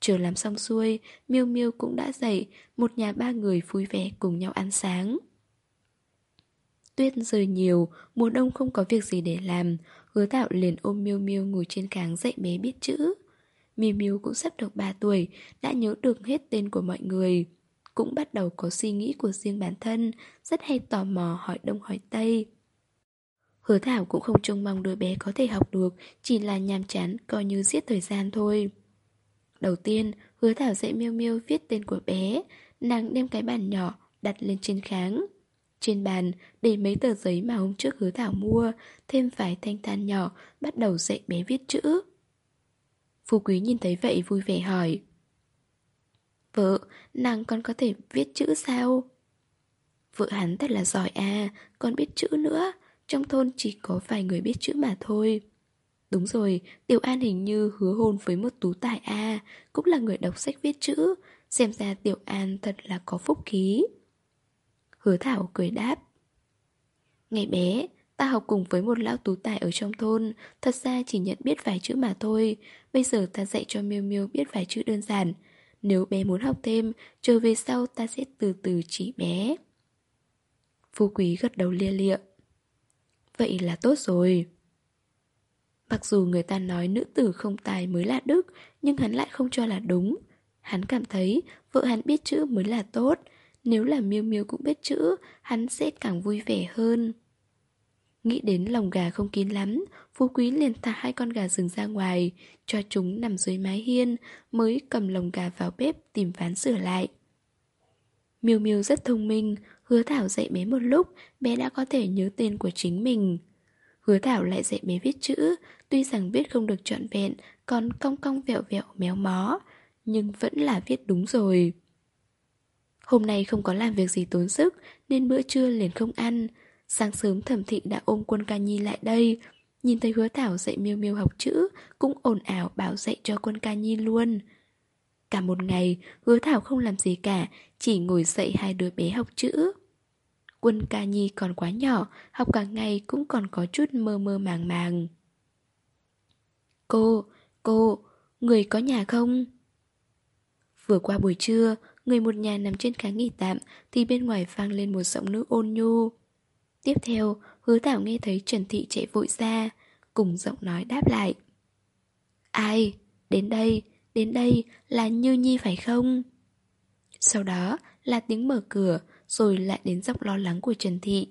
Chờ làm xong xuôi, Miêu Miêu cũng đã dậy, một nhà ba người vui vẻ cùng nhau ăn sáng. Tuyết rơi nhiều, mùa đông không có việc gì để làm, hứa tạo liền ôm Miêu Miêu ngồi trên cáng dạy bé biết chữ. Miêu Miêu cũng sắp được 3 tuổi, đã nhớ được hết tên của mọi người. Cũng bắt đầu có suy nghĩ của riêng bản thân, rất hay tò mò hỏi đông hỏi tây. Hứa Thảo cũng không trông mong đứa bé có thể học được, chỉ là nhàm chán coi như giết thời gian thôi. Đầu tiên, hứa thảo dạy miêu miêu viết tên của bé Nàng đem cái bàn nhỏ đặt lên trên kháng Trên bàn để mấy tờ giấy mà hôm trước hứa thảo mua Thêm vài thanh than nhỏ Bắt đầu dạy bé viết chữ Phú Quý nhìn thấy vậy vui vẻ hỏi Vợ, nàng còn có thể viết chữ sao? Vợ hắn thật là giỏi à, còn biết chữ nữa trong thôn chỉ có vài người biết chữ mà thôi. Đúng rồi, Tiểu An hình như hứa hôn với một tú tài A Cũng là người đọc sách viết chữ. Xem ra Tiểu An thật là có phúc khí. Hứa Thảo cười đáp. Ngày bé, ta học cùng với một lão tú tài ở trong thôn Thật ra chỉ nhận biết vài chữ mà thôi. Bây giờ ta dạy cho Miêu Miêu biết vài chữ đơn giản. Nếu bé muốn học thêm, trở về sau ta sẽ từ từ chỉ bé. Phú Quý gật đầu lia lịa. Vậy là tốt rồi. Mặc dù người ta nói nữ tử không tài mới là đức, Nhưng hắn lại không cho là đúng. Hắn cảm thấy vợ hắn biết chữ mới là tốt. Nếu là miêu miêu cũng biết chữ, Hắn sẽ càng vui vẻ hơn. Nghĩ đến lòng gà không kín lắm, Phú Quý liền thả hai con gà rừng ra ngoài, Cho chúng nằm dưới mái hiên, Mới cầm lồng gà vào bếp tìm ván sửa lại. Miêu Miêu rất thông minh Hứa Thảo dạy bé một lúc, Bé đã có thể nhớ tên của chính mình. Hứa Thảo lại dạy bé viết chữ, Tuy rằng biết không được trọn vẹn, Còn cong cong vẹo vẹo, méo mó, Nhưng vẫn là viết đúng rồi. Hôm nay không có làm việc gì tốn sức, Nên bữa trưa liền không ăn. Sáng sớm thẩm thị đã ôm quân ca nhi lại đây. Nhìn thấy hứa thảo dạy miêu miêu học chữ, Cũng ồn ảo bảo dạy cho quân ca nhi luôn. Cả một ngày, hứa thảo không làm gì cả, Chỉ ngồi dạy hai đứa bé học chữ. Quân ca nhi còn quá nhỏ Học cả ngày cũng còn có chút mơ mơ màng màng Cô, cô, người có nhà không? Vừa qua buổi trưa, người một nhà nằm trên kháng nghỉ tạm thì bên ngoài vang lên một giọng nữ ôn nhu. Tiếp theo, hứa thảo nghe thấy Trần Thị chạy vội ra, cùng giọng nói đáp lại. Ai? Đến đây, đến đây là Như Nhi phải không? Sau đó là tiếng mở cửa, rồi lại đến giọng lo lắng của Trần Thị.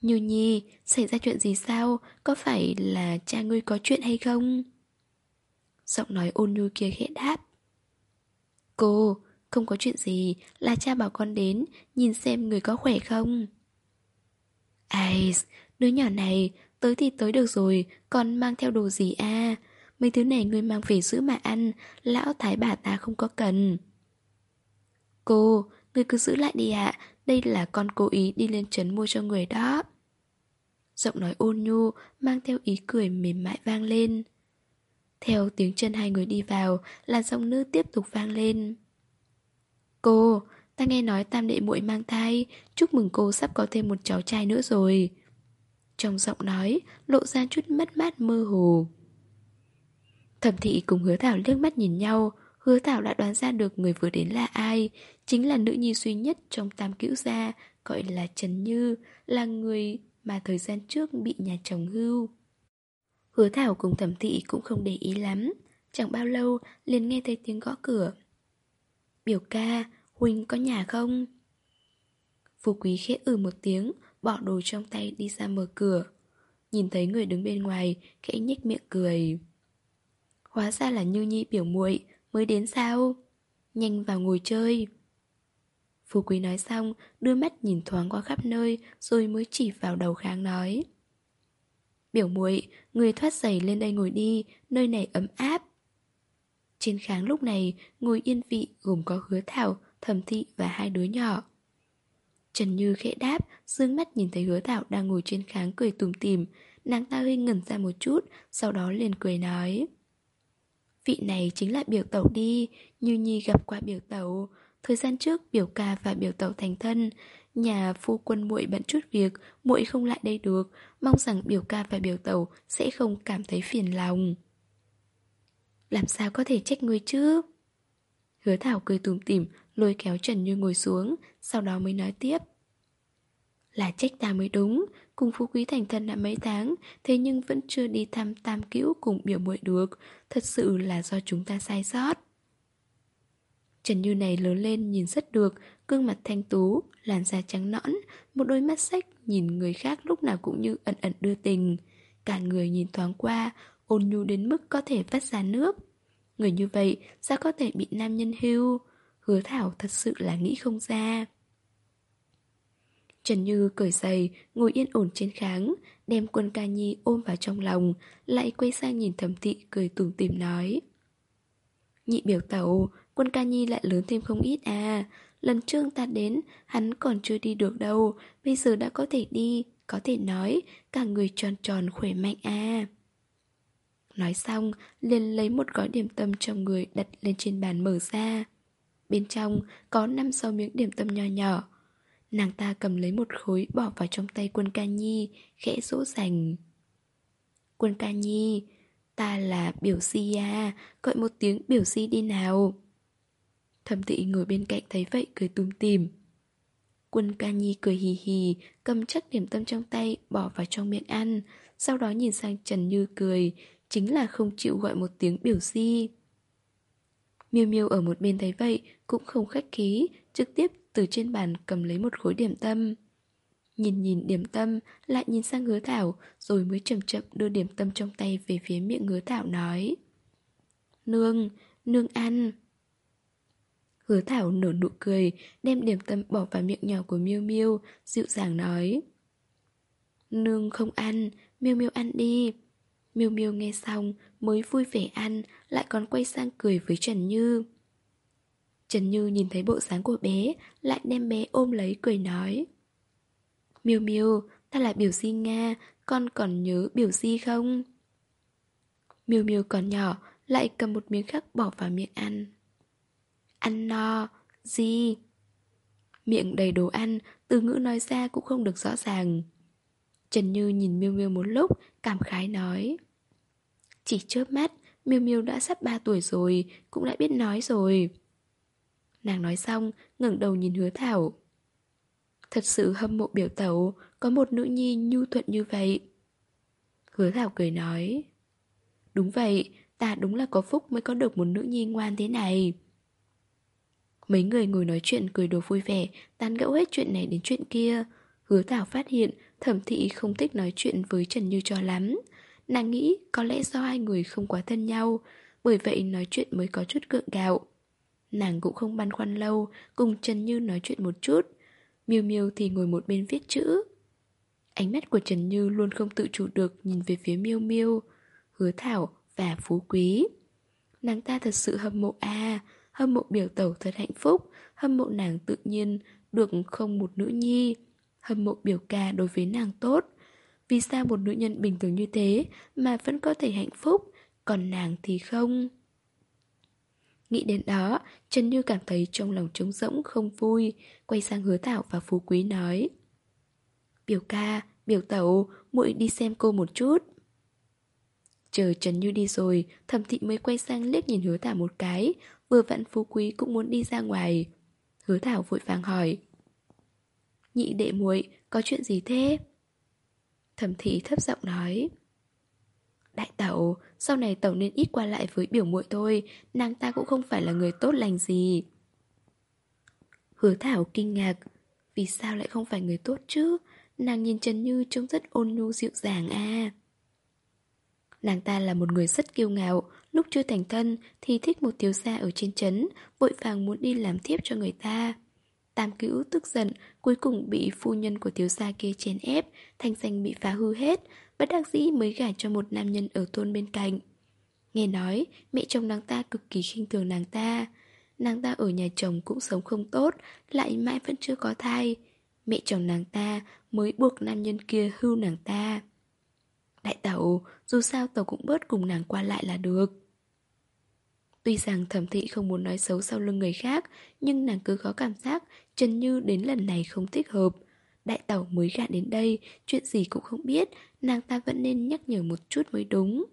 Như Nhi, xảy ra chuyện gì sao? Có phải là cha ngươi có chuyện hay không? Giọng nói ôn nhu kia khẽ đáp. Cô, không có chuyện gì, là cha bảo con đến, nhìn xem người có khỏe không? Ai, đứa nhỏ này, tới thì tới được rồi, còn mang theo đồ gì à? Mấy thứ này ngươi mang về giữ mà ăn, lão thái bà ta không có cần. Cô, người cứ giữ lại đi ạ, đây là con cố ý đi lên trấn mua cho người đó. Giọng nói ôn nhu mang theo ý cười mềm mại vang lên. Theo tiếng chân hai người đi vào là giọng nữ tiếp tục vang lên. Cô, ta nghe nói tam đệ muội mang thai, chúc mừng cô sắp có thêm một cháu trai nữa rồi. Trong giọng nói lộ ra chút mất mát mơ hồ. Thẩm thị cùng hứa thảo liếc mắt nhìn nhau, hứa thảo đã đoán ra được người vừa đến là ai, chính là nữ nhi duy nhất trong tam cữu gia, gọi là Trần Như, là người mà thời gian trước bị nhà chồng hưu. Hứa Thảo cùng thẩm thị cũng không để ý lắm, chẳng bao lâu liền nghe thấy tiếng gõ cửa. Biểu ca, Huynh có nhà không? Phú Quý khẽ ừ một tiếng, bỏ đồ trong tay đi ra mở cửa. Nhìn thấy người đứng bên ngoài, khẽ nhếch miệng cười. Hóa ra là Như Nhi biểu muội mới đến sao? Nhanh vào ngồi chơi. Phú Quý nói xong, đưa mắt nhìn thoáng qua khắp nơi, rồi mới chỉ vào đầu kháng nói. Biểu muội, người thoát giày lên đây ngồi đi, nơi này ấm áp. Trên kháng lúc này, ngồi yên vị gồm có hứa thảo, thẩm thị và hai đứa nhỏ. Trần Như khẽ đáp, dương mắt nhìn thấy hứa thảo đang ngồi trên kháng cười tùm tìm, nàng ta hơi ngẩn ra một chút, sau đó liền cười nói. Vị này chính là biểu tẩu đi, Như Nhi gặp qua biểu tẩu, Thời gian trước biểu ca và biểu tẩu thành thân. Nhà phu quân muội bận chút việc muội không lại đây được. Mong rằng biểu ca và biểu tẩu Sẽ không cảm thấy phiền lòng. Làm sao có thể trách người chứ? Hứa Thảo cười tùm tỉm Lôi kéo Trần Như ngồi xuống Sau đó mới nói tiếp. Là trách ta mới đúng Cùng phú quý thành thân đã mấy tháng Thế nhưng vẫn chưa đi thăm tam cữu cùng biểu muội được Thật sự là do chúng ta sai sót Trần Như này lớn lên nhìn rất được, gương mặt thanh tú, làn da trắng nõn, một đôi mắt sách nhìn người khác lúc nào cũng như ẩn ẩn đưa tình. Cả người nhìn thoáng qua, ôn nhu đến mức có thể vắt ra nước. Người như vậy sao có thể bị nam nhân hưu? Hứa Thảo thật sự là nghĩ không ra. Trần Như cởi giày, ngồi yên ổn trên kháng, đem quân ca nhi ôm vào trong lòng, lại quay sang nhìn thẩm thị cười tủm tỉm nói. Nhị biểu tẩu, quân ca nhi lại lớn thêm không ít à. Lần trước ta đến, hắn còn chưa đi được đâu, bây giờ đã có thể đi, có thể nói, cả người tròn tròn khỏe mạnh à. Nói xong, liền lấy một gói điểm tâm trong người đặt lên trên bàn mở ra. Bên trong có 5-6 miếng điểm tâm nho nhỏ. Nàng ta cầm lấy một khối bỏ vào trong tay quân ca nhi, khẽ dỗ dành. Quân ca nhi, ta là biểu si à, gọi một tiếng biểu si đi nào. Thẩm thị ngồi bên cạnh thấy vậy cười tùm tìm. Quân ca nhi cười hì hì, cầm chắc điểm tâm trong tay, bỏ vào trong miệng ăn, sau đó nhìn sang Trần Như cười, chính là không chịu gọi một tiếng biểu si. Miêu Miêu ở một bên thấy vậy, cũng không khách khí, trực tiếp từ trên bàn cầm lấy một khối điểm tâm. Nhìn nhìn điểm tâm, lại nhìn sang hứa thảo, rồi mới chậm chậm đưa điểm tâm trong tay về phía miệng hứa thảo nói. Nương, nương ăn. Hứa thảo nở nụ cười, đem điểm tâm bỏ vào miệng nhỏ của Miêu Miêu, dịu dàng nói. Nương không ăn, Miêu Miêu ăn đi. Miêu Miêu nghe xong mới vui vẻ ăn, lại còn quay sang cười với Trần Như. Trần Như nhìn thấy bộ dáng của bé, lại đem bé ôm lấy cười nói. Miêu Miêu, ta là biểu di Nga, con còn nhớ biểu di không? Miêu Miêu còn nhỏ, lại cầm một miếng khác bỏ vào miệng ăn. Ăn no, gì? Miệng đầy đồ ăn, từ ngữ nói ra cũng không được rõ ràng. Trần Như nhìn Miêu Miêu một lúc, cảm khái nói. Chỉ chớp mắt, Miêu Miêu đã sắp 3 tuổi rồi, cũng đã biết nói rồi. Nàng nói xong, ngẩng đầu nhìn hứa thảo. Thật sự hâm mộ biểu tẩu, có một nữ nhi nhu thuận như vậy. Hứa thảo cười nói. Đúng vậy, ta đúng là có phúc mới có được một nữ nhi ngoan thế này. Mấy người ngồi nói chuyện cười đồ vui vẻ, tán gẫu hết chuyện này đến chuyện kia. Hứa Thảo phát hiện thẩm thị không thích nói chuyện với Trần Như cho lắm. Nàng nghĩ có lẽ do hai người không quá thân nhau, bởi vậy nói chuyện mới có chút cượng gạo. Nàng cũng không băn khoăn lâu, cùng Trần Như nói chuyện một chút. Miêu Miêu thì ngồi một bên viết chữ. Ánh mắt của Trần Như luôn không tự chủ được nhìn về phía Miêu Miêu, Hứa Thảo và Phú Quý. Nàng ta thật sự hâm mộ a, hâm mộ biểu tẩu thật hạnh phúc, hâm mộ nàng tự nhiên được không một nữ nhi, hâm mộ biểu ca đối với nàng tốt. Vì sao một nữ nhân bình thường như thế mà vẫn có thể hạnh phúc, còn nàng thì không? Nghĩ đến đó, Trần Như cảm thấy trong lòng trống rỗng không vui, quay sang hứa thảo và phú quý nói. Biểu ca, biểu tẩu, muội đi xem cô một chút. Chờ Trần Như đi rồi, thẩm thị mới quay sang liếc nhìn hứa thảo một cái, vừa vặn phú quý cũng muốn đi ra ngoài. Hứa thảo vội vàng hỏi. Nhị đệ muội có chuyện gì thế? Thẩm thị thấp giọng nói. Đại tẩu, sau này tẩu nên ít qua lại với biểu muội thôi, nàng ta cũng không phải là người tốt lành gì. Hứa Thảo kinh ngạc, vì sao lại không phải người tốt chứ? Nàng nhìn Trần Như trông rất ôn nhu dịu dàng à. Nàng ta là một người rất kiêu ngạo, lúc chưa thành thân thì thích một thiếu gia ở trên trấn, vội vàng muốn đi làm thiếp cho người ta. Tam cữu tức giận, cuối cùng bị phu nhân của thiếu gia kia chèn ép, thanh danh bị phá hư hết, bất đắc dĩ mới gả cho một nam nhân ở thôn bên cạnh. Nghe nói, mẹ chồng nàng ta cực kỳ khinh thường nàng ta. Nàng ta ở nhà chồng cũng sống không tốt, lại mãi vẫn chưa có thai. Mẹ chồng nàng ta mới buộc nam nhân kia hưu nàng ta. Đại tẩu, dù sao tàu cũng bớt cùng nàng qua lại là được. Tuy rằng thẩm thị không muốn nói xấu sau lưng người khác, nhưng nàng cứ có cảm giác Trần Như đến lần này không thích hợp. Đại tẩu mới gạn đến đây, chuyện gì cũng không biết, nàng ta vẫn nên nhắc nhở một chút mới đúng.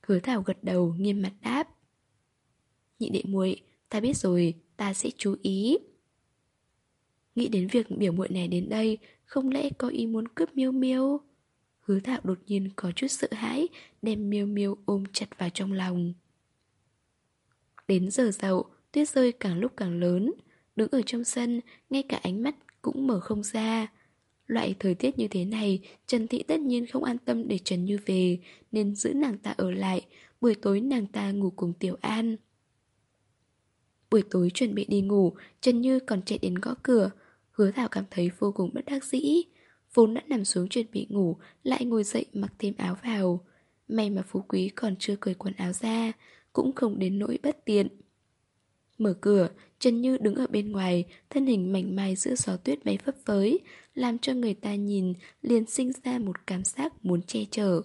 Hứa Thảo gật đầu, nghiêm mặt đáp. Nhị đệ muội, ta biết rồi, ta sẽ chú ý. Nghĩ đến việc biểu muội này đến đây, không lẽ có ý muốn cướp miêu miêu? Hứa Thảo đột nhiên có chút sợ hãi, đem miêu miêu ôm chặt vào trong lòng. Đến giờ dậu, tuyết rơi càng lúc càng lớn. Đứng ở trong sân, ngay cả ánh mắt cũng mở không ra. Loại thời tiết như thế này, Trần Thị tất nhiên không an tâm để Trần Như về, nên giữ nàng ta ở lại, buổi tối nàng ta ngủ cùng Tiểu An. Buổi tối chuẩn bị đi ngủ, Trần Như còn chạy đến gõ cửa. Hứa Thảo cảm thấy vô cùng bất đắc dĩ Vốn đã nằm xuống chuẩn bị ngủ Lại ngồi dậy mặc thêm áo vào May mà phú quý còn chưa cởi quần áo ra Cũng không đến nỗi bất tiện Mở cửa, Trần Như đứng ở bên ngoài Thân hình mảnh mai giữa gió tuyết bay phấp phới Làm cho người ta nhìn liền sinh ra một cảm giác muốn che chở.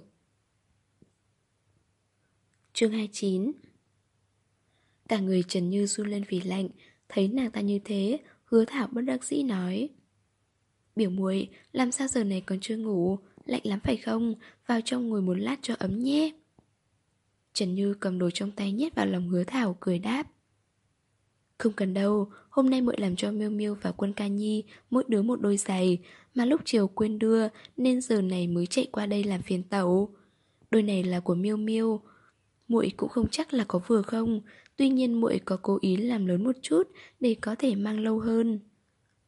Chương 29 Cả người Trần Như run lên vì lạnh Thấy nàng ta như thế Hứa Thảo bất đắc dĩ nói. Biểu muội làm sao giờ này còn chưa ngủ? Lạnh lắm phải không? Vào trong ngồi một lát cho ấm nhé. Trần Như cầm đồ trong tay nhét vào lòng hứa Thảo cười đáp. Không cần đâu Hôm nay muội làm cho Miêu Miêu và Quân Ca Nhi Mỗi đứa một đôi giày Mà lúc chiều quên đưa Nên giờ này mới chạy qua đây làm phiền tẩu Đôi này là của Miêu Miêu muội cũng không chắc là có vừa không Tuy nhiên muội có cố ý làm lớn một chút Để có thể mang lâu hơn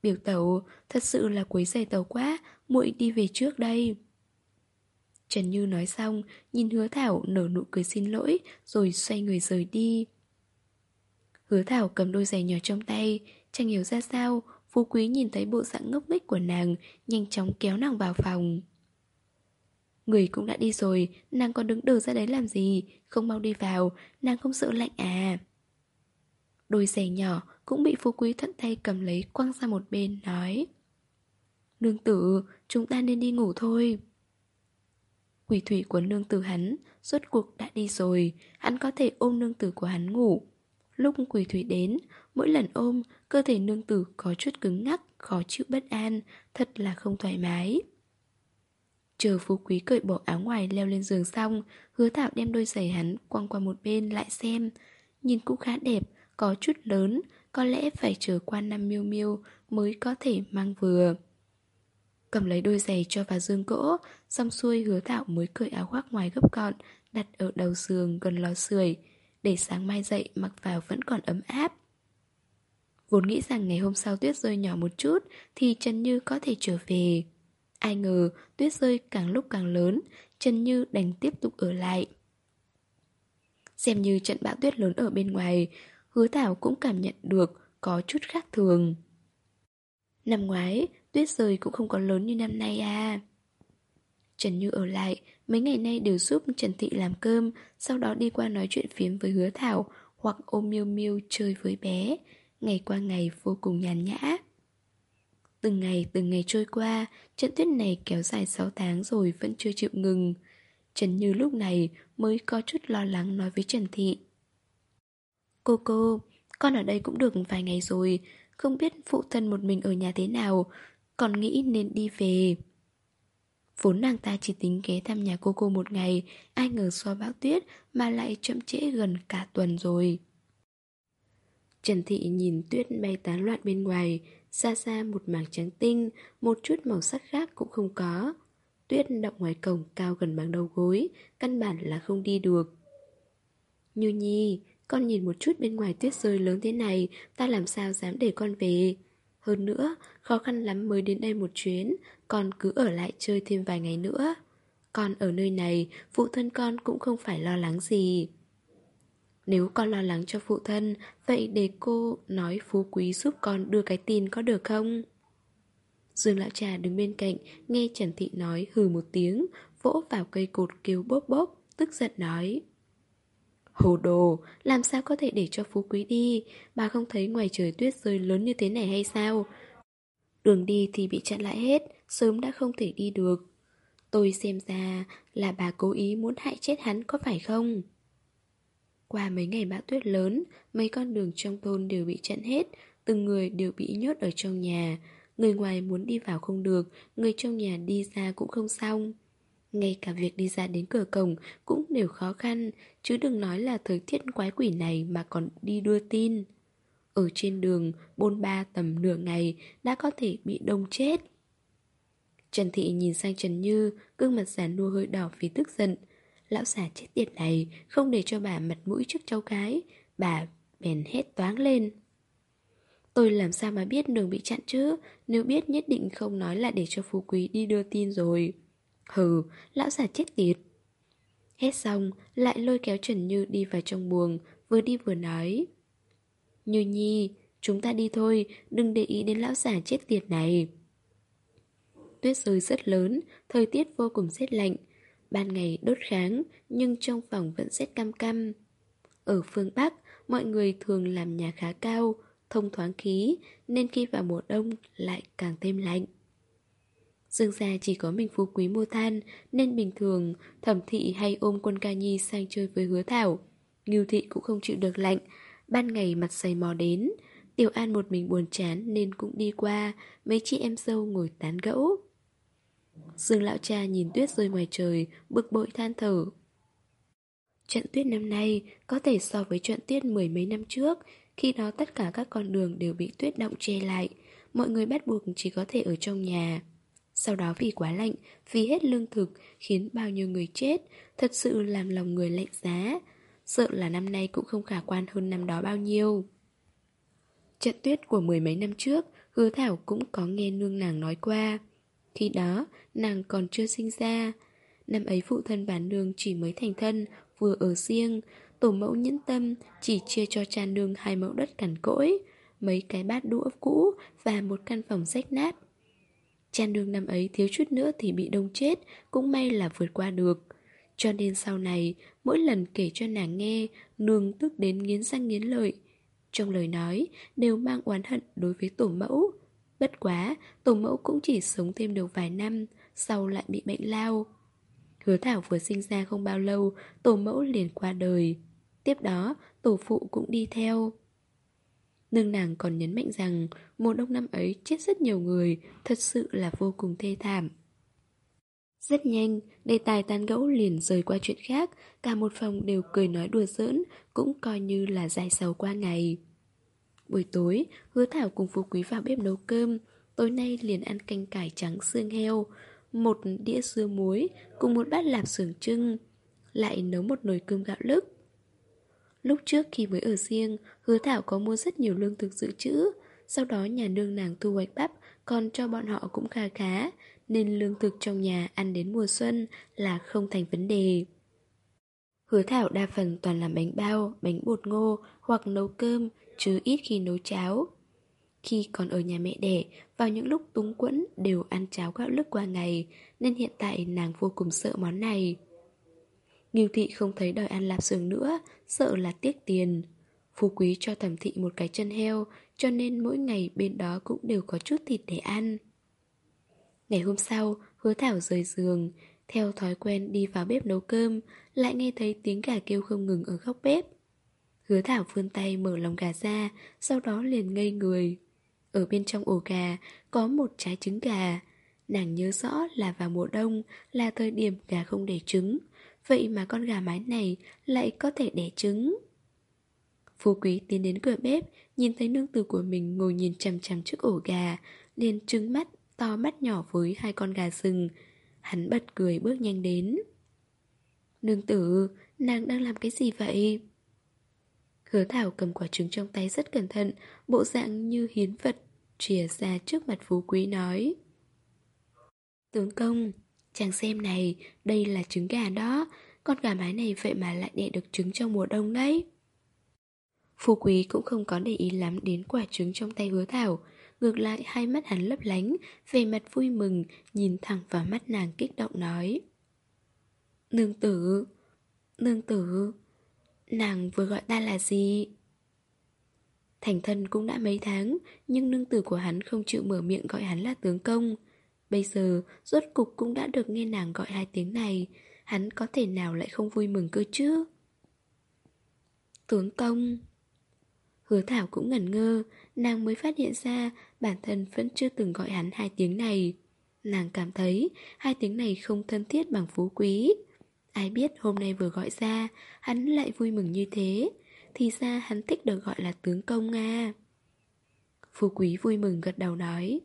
Biểu tẩu, thật sự là quấy giày tàu quá, muội đi về trước đây. Trần Như nói xong, nhìn hứa Thảo nở nụ cười xin lỗi, rồi xoay người rời đi. Hứa Thảo cầm đôi giày nhỏ trong tay, chẳng hiểu ra sao, Phú Quý nhìn thấy bộ dạng ngốc nghếch của nàng, nhanh chóng kéo nàng vào phòng. Người cũng đã đi rồi, nàng còn đứng đờ ra đấy làm gì, không mau đi vào, nàng không sợ lạnh à. Đôi giày nhỏ cũng bị phú quý thuận tay cầm lấy quăng ra một bên nói Nương tử, chúng ta nên đi ngủ thôi Quỷ thủy của nương tử hắn Rốt cuộc đã đi rồi Hắn có thể ôm nương tử của hắn ngủ Lúc quỷ thủy đến Mỗi lần ôm Cơ thể nương tử có chút cứng ngắc Khó chịu bất an Thật là không thoải mái. Chờ phú quý cởi bỏ áo ngoài leo lên giường xong Hứa thảo đem đôi giày hắn quăng qua một bên lại xem. Nhìn cũng khá đẹp Có chút lớn có lẽ phải chờ qua năm miêu miêu mới có thể mang vừa. Cầm lấy đôi giày cho vào dương gỗ, xong xuôi hứa thảo mới cởi áo khoác ngoài gấp gọn, đặt ở đầu giường gần lò sưởi để sáng mai dậy mặc vào vẫn còn ấm áp. Vốn nghĩ rằng ngày hôm sau tuyết rơi nhỏ một chút thì Trần Như có thể trở về. Ai ngờ tuyết rơi càng lúc càng lớn, Trần Như đành tiếp tục ở lại. Xem như trận bão tuyết lớn ở bên ngoài, hứa Thảo cũng cảm nhận được có chút khác thường. Năm ngoái, tuyết rơi cũng không có lớn như năm nay à. Trần Như ở lại, mấy ngày nay đều giúp Trần Thị làm cơm, sau đó đi qua nói chuyện phiếm với hứa Thảo hoặc ôm miêu miêu chơi với bé. Ngày qua ngày vô cùng nhàn nhã. Từng ngày từng ngày trôi qua, trận tuyết này kéo dài 6 tháng rồi vẫn chưa chịu ngừng. Trần Như lúc này mới có chút lo lắng nói với Trần Thị. Cô cô, con ở đây cũng được vài ngày rồi Không biết phụ thân một mình ở nhà thế nào Còn nghĩ nên đi về Vốn nàng ta chỉ tính ghé thăm nhà cô cô một ngày, Ai ngờ so bão tuyết Mà lại chậm trễ gần cả tuần rồi. Trần Thị nhìn tuyết bay tán loạn bên ngoài, Xa xa một mảng trắng tinh, Một chút màu sắc khác cũng không có. Tuyết động ngoài cổng cao gần bằng đầu gối, Căn bản là không đi được. Như nhi, con nhìn một chút bên ngoài tuyết rơi lớn thế này, Ta làm sao dám để con về? Hơn nữa, Khó khăn lắm mới đến đây một chuyến Con cứ ở lại chơi thêm vài ngày nữa. Con ở nơi này, Phụ thân con cũng không phải lo lắng gì. Nếu con lo lắng cho phụ thân, Vậy để cô nói phú quý giúp con đưa cái tin có được không? Dương lão trà đứng bên cạnh, Nghe Trần Thị nói hừ một tiếng, Vỗ vào cây cột kêu bốc bốc Tức giận nói. Hồ đồ, làm sao có thể để cho phú quý đi? Bà không thấy ngoài trời tuyết rơi lớn như thế này hay sao? Đường đi thì bị chặn lại hết Sớm đã không thể đi được. Tôi xem ra là bà cố ý muốn hại chết hắn có phải không? Qua mấy ngày bão tuyết lớn Mấy con đường trong thôn đều bị chặn hết Từng người đều bị nhốt ở trong nhà. Người ngoài muốn đi vào không được Người trong nhà đi ra cũng không xong ngay cả việc đi ra đến cửa cổng cũng đều khó khăn, chứ đừng nói là thời tiết quái quỷ này mà còn đi đưa tin. Ở trên đường, bôn ba tầm nửa ngày đã có thể bị đông chết. Trần Thị nhìn sang Trần Như, gương mặt già nua hơi đỏ vì tức giận. Lão già chết tiệt này không để cho bà mặt mũi trước cháu gái, bà bèn hét toáng lên. Tôi làm sao mà biết đường bị chặn chứ, nếu biết nhất định không nói là để cho phú quý đi đưa tin rồi. Hừ, lão già chết tiệt. Hết xong, lại lôi kéo Trần Như đi vào trong buồng, vừa đi vừa nói. Như nhi, Chúng ta đi thôi, đừng để ý đến lão già chết tiệt này Tuyết rơi rất lớn, thời tiết vô cùng rét lạnh Ban ngày đốt kháng, nhưng trong phòng vẫn rét cam cam Ở phương Bắc, mọi người thường làm nhà khá cao, thông thoáng khí Nên khi vào mùa đông lại càng thêm lạnh Dương gia chỉ có mình phú quý mua than, Nên bình thường, thẩm thị hay ôm quân ca nhi sang chơi với hứa thảo. Ngưu thị cũng không chịu được lạnh, Ban ngày mặt dày mò đến. Tiểu An một mình buồn chán nên cũng đi qua, Mấy chị em dâu ngồi tán gẫu. Dương lão cha nhìn tuyết rơi ngoài trời, Bực bội than thở. Trận tuyết năm nay Có thể so với trận tuyết mười mấy năm trước, Khi đó tất cả các con đường đều bị tuyết động che lại. Mọi người bắt buộc chỉ có thể ở trong nhà sau đó vì quá lạnh, vì hết lương thực, khiến bao nhiêu người chết, thật sự làm lòng người lạnh giá. Sợ là năm nay cũng không khả quan hơn năm đó bao nhiêu. Trận tuyết của mười mấy năm trước, hứa thảo cũng có nghe nương nàng nói qua. Khi đó, nàng còn chưa sinh ra. Năm ấy phụ thân bà nương chỉ mới thành thân, vừa ở riêng, tổ mẫu nhẫn tâm chỉ chia cho cha nương hai mẫu đất cằn cỗi, mấy cái bát đũa cũ và một căn phòng rách nát chan nương năm ấy thiếu chút nữa thì bị đông chết, Cũng may là vượt qua được. Cho nên sau này, Mỗi lần kể cho nàng nghe, Nương tức đến nghiến răng nghiến lợi. Trong lời nói, đều mang oán hận đối với tổ mẫu. Bất quá, Tổ mẫu cũng chỉ sống thêm được vài năm, Sau lại bị bệnh lao. Hứa Thảo vừa sinh ra không bao lâu, Tổ mẫu liền qua đời. Tiếp đó, tổ phụ cũng đi theo. Nương nàng còn nhấn mạnh rằng mùa đông năm ấy chết rất nhiều người, thật sự là vô cùng thê thảm. Rất nhanh, đề tài tán gẫu liền rời qua chuyện khác, cả một phòng đều cười nói đùa giỡn, cũng coi như là dài sầu qua ngày. Buổi tối, hứa thảo cùng Phú Quý vào bếp nấu cơm, tối nay liền ăn canh cải trắng xương heo, một đĩa dưa muối cùng một bát lạp xưởng trưng, lại nấu một nồi cơm gạo lứt. Lúc trước khi mới ở riêng, hứa thảo có mua rất nhiều lương thực dự trữ. Sau đó nhà nương nàng thu hoạch bắp, còn cho bọn họ cũng kha khá, nên lương thực trong nhà ăn đến mùa xuân là không thành vấn đề. Hứa thảo đa phần toàn làm bánh bao, bánh bột ngô hoặc nấu cơm, chứ ít khi nấu cháo. Khi còn ở nhà mẹ đẻ, vào những lúc túng quẫn đều ăn cháo gạo lứt qua ngày, nên hiện tại nàng vô cùng sợ món này. Nghiêu thị không thấy đòi ăn lạp xưởng nữa, sợ là tiếc tiền. Phú quý cho thẩm thị một cái chân heo, cho nên mỗi ngày bên đó cũng đều có chút thịt để ăn. Ngày hôm sau, hứa thảo rời giường, theo thói quen đi vào bếp nấu cơm, lại nghe thấy tiếng gà kêu không ngừng ở góc bếp. Hứa thảo vươn tay mở lòng gà ra, sau đó liền ngây người. Ở bên trong ổ gà có một trái trứng gà. Nàng nhớ rõ là vào mùa đông là thời điểm gà không để trứng, Vậy mà con gà mái này lại có thể đẻ trứng. Phú quý tiến đến cửa bếp Nhìn thấy nương tử của mình ngồi nhìn chằm chằm trước ổ gà liền trừng mắt to mắt nhỏ với hai con gà rừng. Hắn bật cười bước nhanh đến. Nương tử, nàng đang làm cái gì vậy? Hứa Thảo cầm quả trứng trong tay rất cẩn thận Bộ dạng như hiến vật Chìa ra trước mặt phú quý nói. Tướng công Chàng xem này, đây là trứng gà đó. Con gà mái này vậy mà lại đẻ được trứng trong mùa đông đấy. Phú quý cũng không có để ý lắm đến quả trứng trong tay hứa thảo. Ngược lại hai mắt hắn lấp lánh Về mặt vui mừng Nhìn thẳng vào mắt nàng kích động nói. Nương tử Nương tử Nàng vừa gọi ta là gì? Thành thân cũng đã mấy tháng Nhưng nương tử của hắn không chịu mở miệng gọi hắn là tướng công. Bây giờ, rốt cục cũng đã được nghe nàng gọi hai tiếng này Hắn có thể nào lại không vui mừng cơ chứ? Tướng công Hứa Thảo cũng ngẩn ngơ Nàng mới phát hiện ra Bản thân vẫn chưa từng gọi hắn hai tiếng này. Nàng cảm thấy Hai tiếng này không thân thiết bằng phú quý. Ai biết hôm nay vừa gọi ra Hắn lại vui mừng như thế Thì ra hắn thích được gọi là tướng công Nga. Phú quý vui mừng gật đầu nói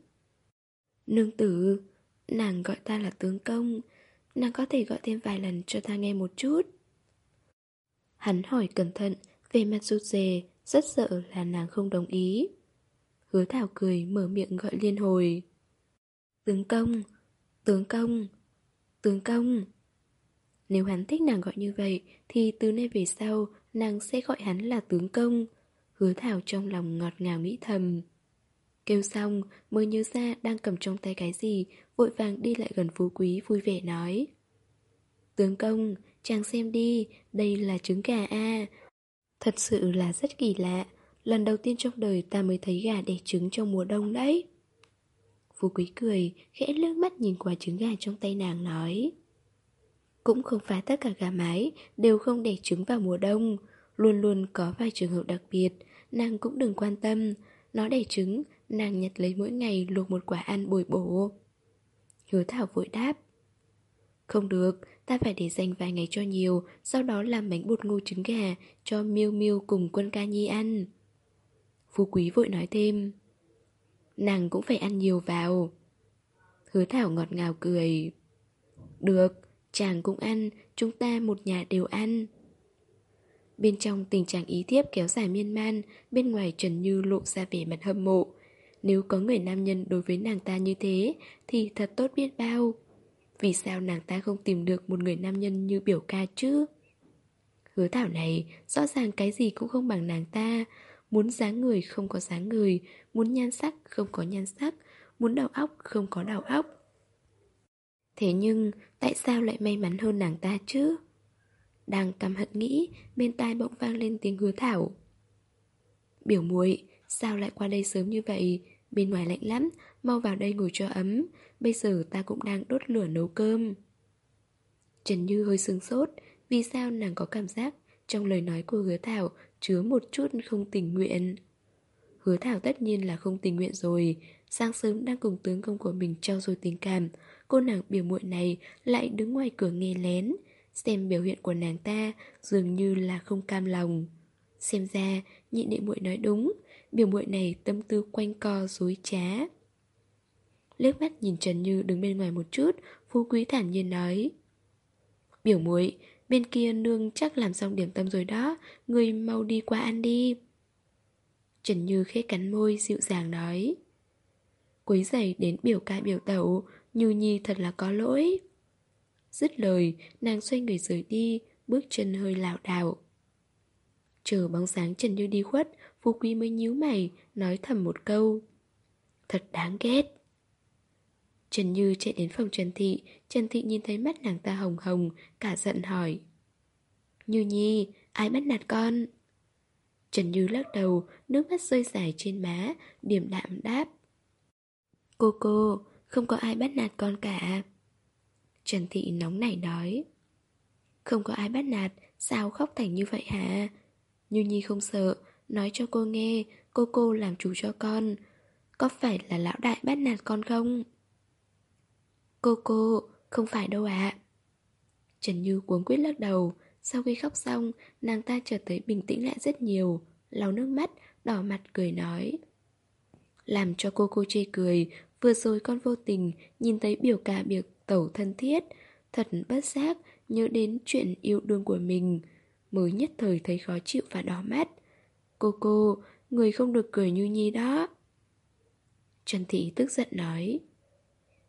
Nương tử, nàng gọi ta là tướng công, nàng có thể gọi thêm vài lần cho ta nghe một chút. Hắn hỏi cẩn thận, về mặt rụt rè, rất sợ là nàng không đồng ý. Hứa thảo cười mở miệng gọi liên hồi. Tướng công, tướng công, tướng công. Nếu hắn thích nàng gọi như vậy, thì từ nay về sau, nàng sẽ gọi hắn là tướng công. Hứa Thảo trong lòng ngọt ngào nghĩ thầm Kêu xong mới nhớ ra đang cầm trong tay cái gì Vội vàng đi lại gần phú quý vui vẻ nói. Tướng công, chàng xem đi, đây là trứng gà a. Thật sự là rất kỳ lạ Lần đầu tiên trong đời ta mới thấy gà đẻ trứng trong mùa đông đấy. Phú quý cười, khẽ lướt mắt nhìn qua trứng gà trong tay nàng nói. Cũng không phải tất cả gà mái đều không đẻ trứng vào mùa đông. Luôn luôn có vài trường hợp đặc biệt, nàng cũng đừng quan tâm. Nó đẻ trứng, nàng nhặt lấy mỗi ngày luộc một quả ăn bồi bổ. Hứa Thảo vội đáp Không được, ta phải để dành vài ngày cho nhiều Sau đó làm bánh bột ngô trứng gà Cho Miêu Miêu cùng quân ca nhi ăn. Phú Quý vội nói thêm Nàng cũng phải ăn nhiều vào. Hứa Thảo ngọt ngào cười Được, chàng cũng ăn Chúng ta một nhà đều ăn. Bên trong tình trạng ý thiếp kéo dài miên man Bên ngoài Trần Như lộ ra vẻ mặt hâm mộ nếu có người nam nhân đối với nàng ta như thế, Thì thật tốt biết bao. Vì sao nàng ta không tìm được một người nam nhân như biểu ca chứ? Hứa thảo này, Rõ ràng cái gì cũng không bằng nàng ta. Muốn dáng người không có dáng người, Muốn nhan sắc không có nhan sắc, Muốn đầu óc không có đầu óc. Thế nhưng, Tại sao lại may mắn hơn nàng ta chứ? Đang căm hận nghĩ, Bên tai bỗng vang lên tiếng hứa thảo. Biểu muội, Sao lại qua đây sớm như vậy? Bên ngoài lạnh lắm Mau vào đây ngồi cho ấm Bây giờ ta cũng đang đốt lửa nấu cơm Trần Như hơi sừng sốt Vì sao nàng có cảm giác Trong lời nói của hứa thảo chứa một chút không tình nguyện. Hứa Thảo tất nhiên là không tình nguyện rồi, sáng sớm đang cùng tướng công của mình trao dồi tình cảm, cô nàng biểu muội này lại đứng ngoài cửa nghe lén, xem biểu hiện của nàng ta dường như là không cam lòng. Xem ra, nhị đệ muội nói đúng, biểu muội này tâm tư quanh co dối trá. Liếc mắt nhìn Trần Như đứng bên ngoài một chút, Phú Quý thản nhiên nói: "Biểu muội, Bên kia nương chắc làm xong điểm tâm rồi đó Người mau đi qua ăn đi. Trần Như khẽ cắn môi dịu dàng nói. Quấy giày đến biểu ca biểu tẩu Như Nhi thật là có lỗi. Dứt lời Nàng xoay người rời đi Bước chân hơi lảo đảo. Chờ bóng sáng Trần Như đi khuất Phú Quý mới nhíu mày Nói thầm một câu. Thật đáng ghét. Trần Như chạy đến phòng Trần Thị Trần Thị nhìn thấy mắt nàng ta hồng hồng Cả giận hỏi. Như Nhi, ai bắt nạt con? Trần Như lắc đầu Nước mắt rơi dài trên má Điềm đạm đáp. Cô cô, không có ai bắt nạt con cả. Trần Thị nóng nảy nói. Không có ai bắt nạt Sao khóc thành như vậy hả? Như Nhi không sợ Nói cho cô nghe Cô cô làm chủ cho con Có phải là lão đại bắt nạt con không? Cô cô, không phải đâu ạ. Trần Như cuống quyết lắc đầu, sau khi khóc xong, nàng ta trở tới bình tĩnh lại rất nhiều, lau nước mắt, đỏ mặt cười nói. Làm cho cô cô chê cười, vừa rồi con vô tình nhìn thấy biểu ca biểu tẩu thân thiết, thật bất giác nhớ đến chuyện yêu đương của mình, mới nhất thời thấy khó chịu và đỏ mắt. Cô cô, người không được cười như nhi đó. Trần Thị tức giận nói.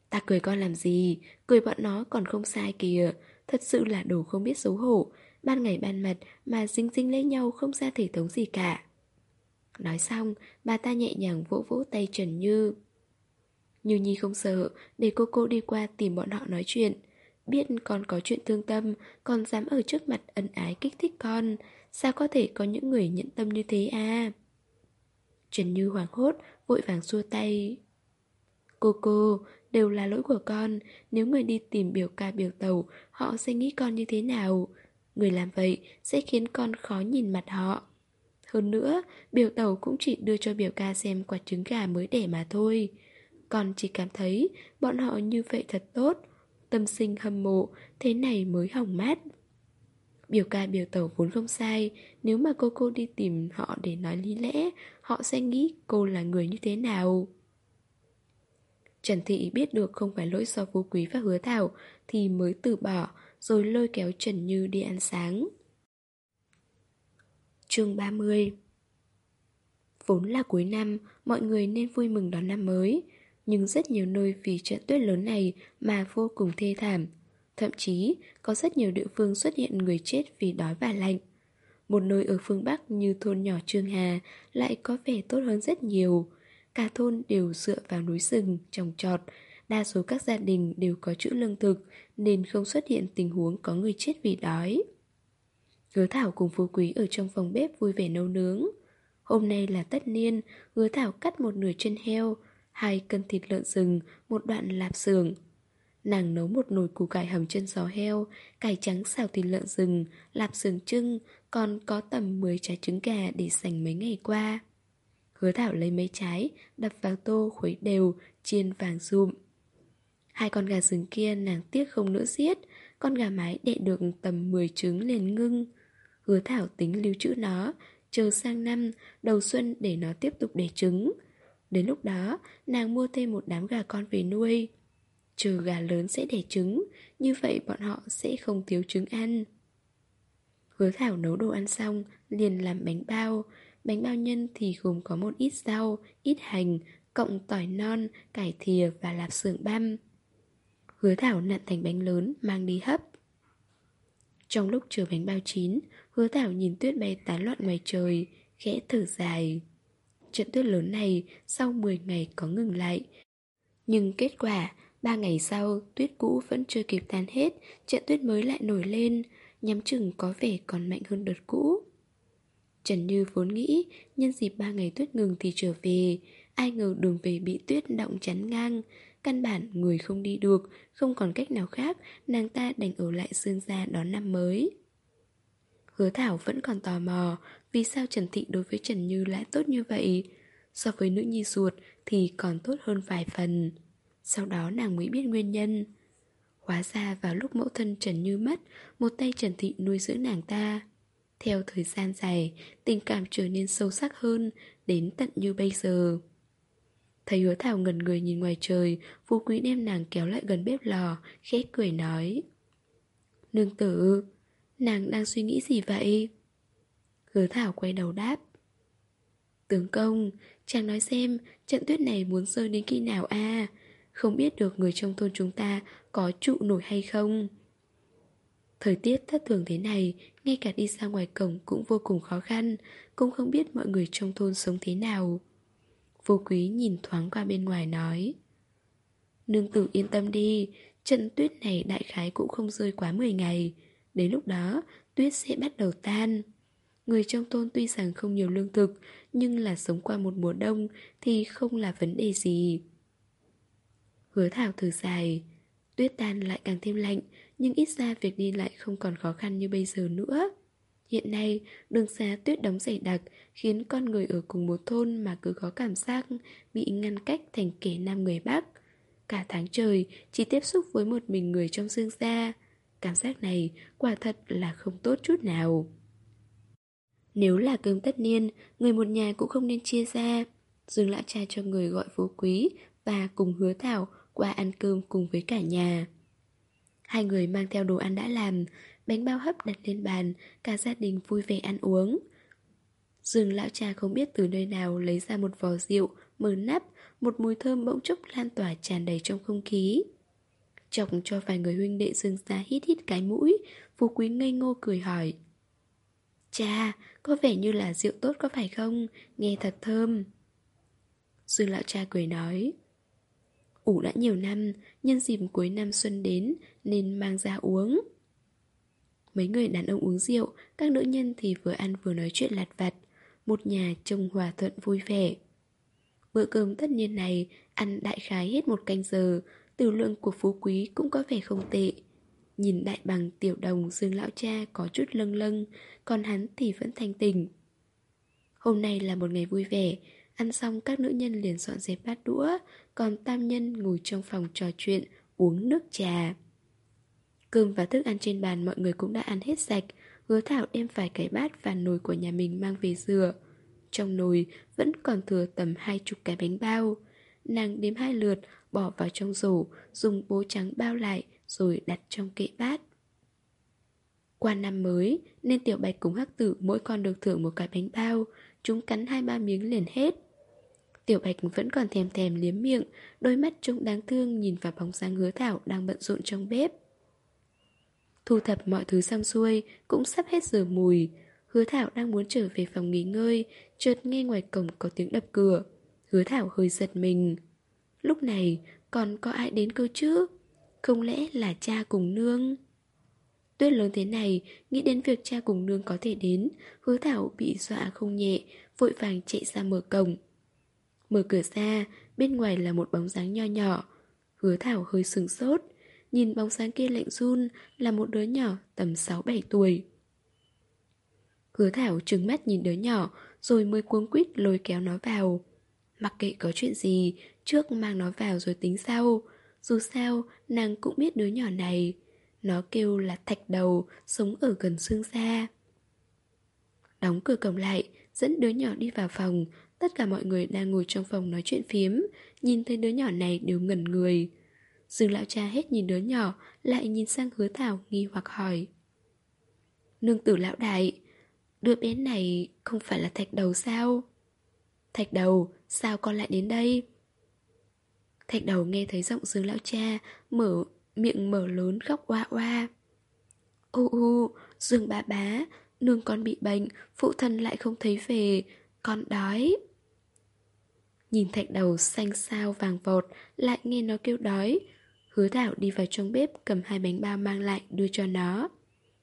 Ta cười con làm gì? Cười bọn nó còn không sai kìa. Thật sự là đồ không biết xấu hổ. Ban ngày ban mặt mà dính dính lấy nhau không ra thể thống gì cả. Nói xong bà ta nhẹ nhàng vỗ vỗ tay Trần Như. Như Nhi không sợ Để cô cô đi qua tìm bọn họ nói chuyện. Biết con có chuyện thương tâm Còn dám ở trước mặt ân ái kích thích con Sao có thể có những người nhẫn tâm như thế à? Trần Như hoảng hốt, Vội vàng xua tay. Cô cô, Đều là lỗi của con. Nếu người đi tìm biểu ca biểu tàu, Họ sẽ nghĩ con như thế nào? Người làm vậy sẽ khiến con khó nhìn mặt họ. Hơn nữa, Biểu tàu cũng chỉ đưa cho biểu ca xem quả trứng gà mới đẻ mà thôi. Con chỉ cảm thấy Bọn họ như vậy thật tốt. Tâm sinh hâm mộ, Thế này mới hỏng mát. Biểu ca biểu tẩu vốn không sai Nếu mà cô cô đi tìm họ để nói lý lẽ Họ sẽ nghĩ cô là người như thế nào Trần Thị biết được không phải lỗi do Phú Quý và Hứa Thảo thì mới từ bỏ, rồi lôi kéo Trần Như đi ăn sáng. chương 30 Vốn là cuối năm, mọi người nên vui mừng đón năm mới, nhưng rất nhiều nơi vì trận tuyết lớn này mà vô cùng thê thảm. Thậm chí, có rất nhiều địa phương xuất hiện người chết vì đói và lạnh. Một nơi ở phương Bắc như thôn nhỏ Trương Hà lại có vẻ tốt hơn rất nhiều. Cả thôn đều dựa vào núi rừng, trồng trọt. Đa số các gia đình đều có chữ lương thực nên không xuất hiện tình huống có người chết vì đói. Hứa Thảo cùng Phú Quý ở trong phòng bếp vui vẻ nấu nướng. Hôm nay là tất niên, hứa Thảo cắt một nửa chân heo, hai cân thịt lợn rừng, một đoạn lạp xưởng. Nàng nấu một nồi củ cải hầm chân giò heo, cải trắng xào thịt lợn rừng, lạp xưởng trưng, còn có tầm 10 trái trứng gà để dành mấy ngày qua. Hứa Thảo lấy mấy trái, đập vào tô khuấy đều, chiên vàng rụm. Hai con gà rừng kia nàng tiếc không nữa giết, con gà mái đẻ được tầm 10 trứng liền ngưng. Hứa Thảo tính lưu trữ nó, chờ sang năm, đầu xuân để nó tiếp tục đẻ trứng. Đến lúc đó, nàng mua thêm một đám gà con về nuôi. Chờ gà lớn sẽ đẻ trứng, như vậy bọn họ sẽ không thiếu trứng ăn. Hứa Thảo nấu đồ ăn xong, liền làm bánh bao. Bánh bao nhân thì gồm có một ít rau, ít hành, cộng tỏi non, cải thìa và lạp xưởng băm. Hứa Thảo nặn thành bánh lớn, mang đi hấp. Trong lúc chờ bánh bao chín, hứa Thảo nhìn tuyết bay tán loạn ngoài trời, khẽ thở dài. Trận tuyết lớn này sau 10 ngày có ngừng lại. Nhưng kết quả, ba ngày sau, tuyết cũ vẫn chưa kịp tan hết, trận tuyết mới lại nổi lên, nhắm chừng có vẻ còn mạnh hơn đợt cũ. Trần Như vốn nghĩ, nhân dịp ba ngày tuyết ngừng thì trở về, ai ngờ đường về bị tuyết động chắn ngang, căn bản người không đi được, không còn cách nào khác, nàng ta đành ở lại Dương gia đón năm mới. Hứa Thảo vẫn còn tò mò, vì sao Trần Thị đối với Trần Như lại tốt như vậy? So với nữ nhi ruột thì còn tốt hơn vài phần. Sau đó nàng mới biết nguyên nhân. Hóa ra vào lúc mẫu thân Trần Như mất, một tay Trần Thị nuôi dưỡng nàng ta. Theo thời gian dài, tình cảm trở nên sâu sắc hơn, đến tận như bây giờ. Thấy hứa thảo ngần người nhìn ngoài trời, phú quý đem nàng kéo lại gần bếp lò, khẽ cười nói. Nương tử, nàng đang suy nghĩ gì vậy? Hứa thảo quay đầu đáp. Tướng công, chàng nói xem, trận tuyết này muốn rơi đến khi nào a à? Không biết được người trong thôn chúng ta có trụ nổi hay không? Thời tiết thất thường thế này, ngay cả đi ra ngoài cổng cũng vô cùng khó khăn, cũng không biết mọi người trong thôn sống thế nào. Vô quý nhìn thoáng qua bên ngoài nói Nương tử yên tâm đi Trận tuyết này đại khái cũng không rơi quá 10 ngày Đến lúc đó tuyết sẽ bắt đầu tan Người trong thôn tuy rằng không nhiều lương thực Nhưng là sống qua một mùa đông Thì không là vấn đề gì Hứa thảo thử dài Tuyết tan lại càng thêm lạnh Nhưng ít ra việc đi lại không còn khó khăn như bây giờ nữa Hiện nay, đường xá tuyết đóng dày đặc khiến con người ở cùng một thôn mà cứ có cảm giác bị ngăn cách thành kẻ nam người Bắc. Cả tháng trời chỉ tiếp xúc với một mình người trong dương gia. Cảm giác này quả thật là không tốt chút nào. Nếu là cơm tất niên, người một nhà cũng không nên chia ra. Dương lão cha cho người gọi phú quý và cùng hứa thảo qua ăn cơm cùng với cả nhà. Hai người mang theo đồ ăn đã làm, Bánh bao hấp đặt lên bàn Cả gia đình vui vẻ ăn uống. Dương lão cha không biết từ nơi nào Lấy ra một vò rượu Mở nắp Một mùi thơm bỗng chốc lan tỏa tràn đầy trong không khí. Chọc cho vài người huynh đệ dương ra hít hít cái mũi Phú quý ngây ngô cười hỏi. Cha, có vẻ như là rượu tốt có phải không? Nghe thật thơm. Dương lão cha cười nói. Ủ đã nhiều năm, nhân dịp cuối năm xuân đến nên mang ra uống. Mấy người đàn ông uống rượu, các nữ nhân thì vừa ăn vừa nói chuyện lặt vặt. Một nhà trông hòa thuận vui vẻ. Bữa cơm tất nhiên này ăn đại khái hết một canh giờ, từ lượng của phú quý cũng có vẻ không tệ. Nhìn đại bằng tiểu đồng dương lão cha có chút lâng lâng, còn hắn thì vẫn thanh tình. Hôm nay là một ngày vui vẻ, ăn xong các nữ nhân liền dọn dẹp bát đũa, còn tam nhân ngồi trong phòng trò chuyện, uống nước trà. Cơm và thức ăn trên bàn mọi người cũng đã ăn hết sạch Hứa Thảo đem vài cái bát và nồi của nhà mình mang về rửa. Trong nồi vẫn còn thừa tầm hai chục cái bánh bao. Nàng đếm hai lượt bỏ vào trong rổ Dùng bố trắng bao lại rồi đặt trong kệ bát. Qua năm mới nên Tiểu Bạch cùng Hắc Tử mỗi con được thưởng một cái bánh bao. Chúng cắn hai ba miếng liền hết. Tiểu Bạch vẫn còn thèm thèm liếm miệng, Đôi mắt trông đáng thương nhìn vào bóng dáng hứa thảo đang bận rộn trong bếp. Thu thập mọi thứ xong xuôi, Cũng sắp hết giờ mùi. Hứa Thảo đang muốn trở về phòng nghỉ ngơi, Chợt nghe ngoài cổng có tiếng đập cửa. Hứa Thảo hơi giật mình. Lúc này, còn có ai đến cơ chứ? Không lẽ là cha cùng nương? Tuyết lớn thế này, Nghĩ đến việc cha cùng nương có thể đến, Hứa Thảo bị dọa không nhẹ, Vội vàng chạy ra mở cổng. Mở cửa ra, Bên ngoài là một bóng dáng nho nhỏ. Hứa Thảo hơi sừng sốt, Nhìn bóng dáng kia lạnh run Là một đứa nhỏ tầm 6-7 tuổi. Hứa Thảo trừng mắt nhìn đứa nhỏ, Rồi mới cuống quýt lôi kéo nó vào. Mặc kệ có chuyện gì, Trước mang nó vào rồi tính sau. Dù sao, nàng cũng biết đứa nhỏ này. Nó kêu là thạch đầu, Sống ở gần xương xa. Đóng cửa cổng lại, Dẫn đứa nhỏ đi vào phòng Tất cả mọi người đang ngồi trong phòng nói chuyện phiếm Nhìn thấy đứa nhỏ này đều ngẩn người Dương lão cha hết nhìn đứa nhỏ Lại nhìn sang hứa thảo nghi hoặc hỏi Nương tử lão đại Đứa bé này không phải là thạch đầu sao? Thạch đầu, sao con lại đến đây? Thạch đầu nghe thấy giọng dương lão cha Mở, miệng mở lớn khóc oa oa Ô ô, dương bà bá Nương con bị bệnh, phụ thân lại không thấy về con đói. Nhìn thạch đầu xanh sao vàng vọt, Lại nghe nó kêu đói. Hứa thảo đi vào trong bếp Cầm hai bánh bao mang lại đưa cho nó.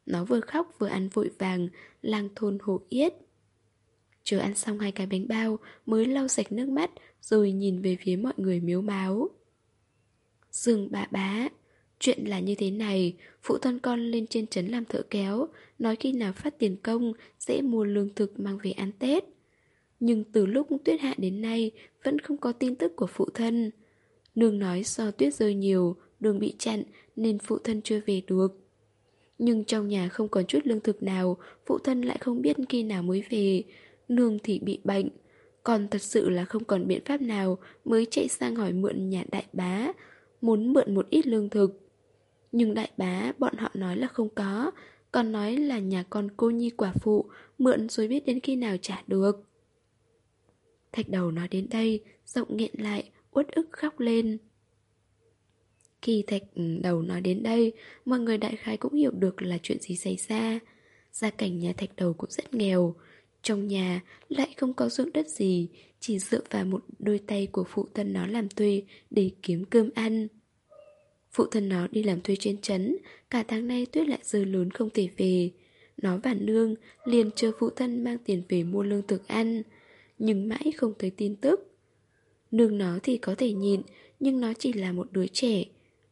Nó vừa khóc vừa ăn vội vàng, Lang thôn hổ yết. Chờ ăn xong hai cái bánh bao, Mới lau sạch nước mắt, Rồi nhìn về phía mọi người miếu máu. Dương bà bá, Chuyện là như thế này, Phụ thân con lên trên trấn làm thợ kéo, Nói khi nào phát tiền công, Sẽ mua lương thực mang về ăn Tết. Nhưng từ lúc tuyết hạ đến nay Vẫn không có tin tức của phụ thân. Nương nói do tuyết rơi nhiều, Đường bị chặn Nên phụ thân chưa về được. Nhưng trong nhà không còn chút lương thực nào, Phụ thân lại không biết khi nào mới về. Nương thì bị bệnh. Còn thật sự là không còn biện pháp nào Mới chạy sang hỏi mượn nhà đại bá, Muốn mượn một ít lương thực. Nhưng đại bá bọn họ nói là không có, Còn nói là nhà con cô nhi quả phụ Mượn rồi biết đến khi nào trả được. Thạch đầu nói đến đây, Giọng nghẹn lại, uất ức khóc lên. Khi thạch ừ, đầu nói đến đây, Mọi người đại khái cũng hiểu được là chuyện gì xảy ra. Gia cảnh nhà thạch đầu cũng rất nghèo. Trong nhà lại không có ruộng đất gì, Chỉ dựa vào một đôi tay của phụ thân nó làm thuê Để kiếm cơm ăn. Phụ thân nó đi làm thuê trên trấn, Cả tháng nay tuyết lại rơi lớn không thể về. Nó và nương liền chờ phụ thân mang tiền về mua lương thực ăn. Nhưng mãi không thấy tin tức. Nương nó thì có thể nhịn, Nhưng nó chỉ là một đứa trẻ.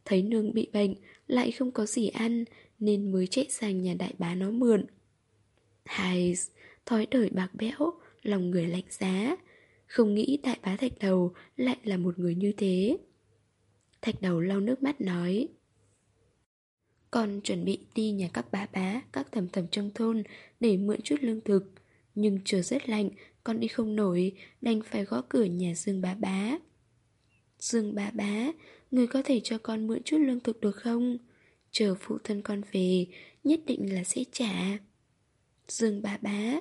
Thấy nương bị bệnh, Lại không có gì ăn, Nên mới chạy sang nhà đại bá nó mượn. Hai Thói đời bạc bẽo, Lòng người lạnh giá. Không nghĩ đại bá thạch đầu Lại là một người như thế. Thạch đầu lau nước mắt nói, Con chuẩn bị đi nhà các bá bá, Các thầm thầm trong thôn Để mượn chút lương thực, Nhưng trời rất lạnh con đi không nổi, Đành phải gõ cửa nhà Dương bá bá. Dương bá bá, Người có thể cho con mượn chút lương thực được không? Chờ phụ thân con về, Nhất định là sẽ trả. Dương bá bá,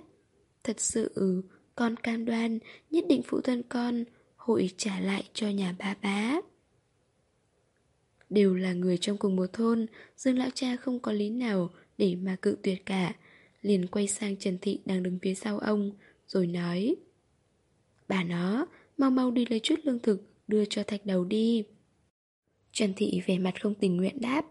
Thật sự, Con cam đoan, Nhất định phụ thân con Hội trả lại cho nhà bá bá. Đều là người trong cùng một thôn, Dương lão cha không có lý nào Để mà cự tuyệt cả. Liền quay sang Trần Thị đang đứng phía sau ông rồi nói, Bà nó, Mau mau đi lấy chút lương thực, Đưa cho thạch đầu đi. Trần Thị vẻ mặt không tình nguyện đáp,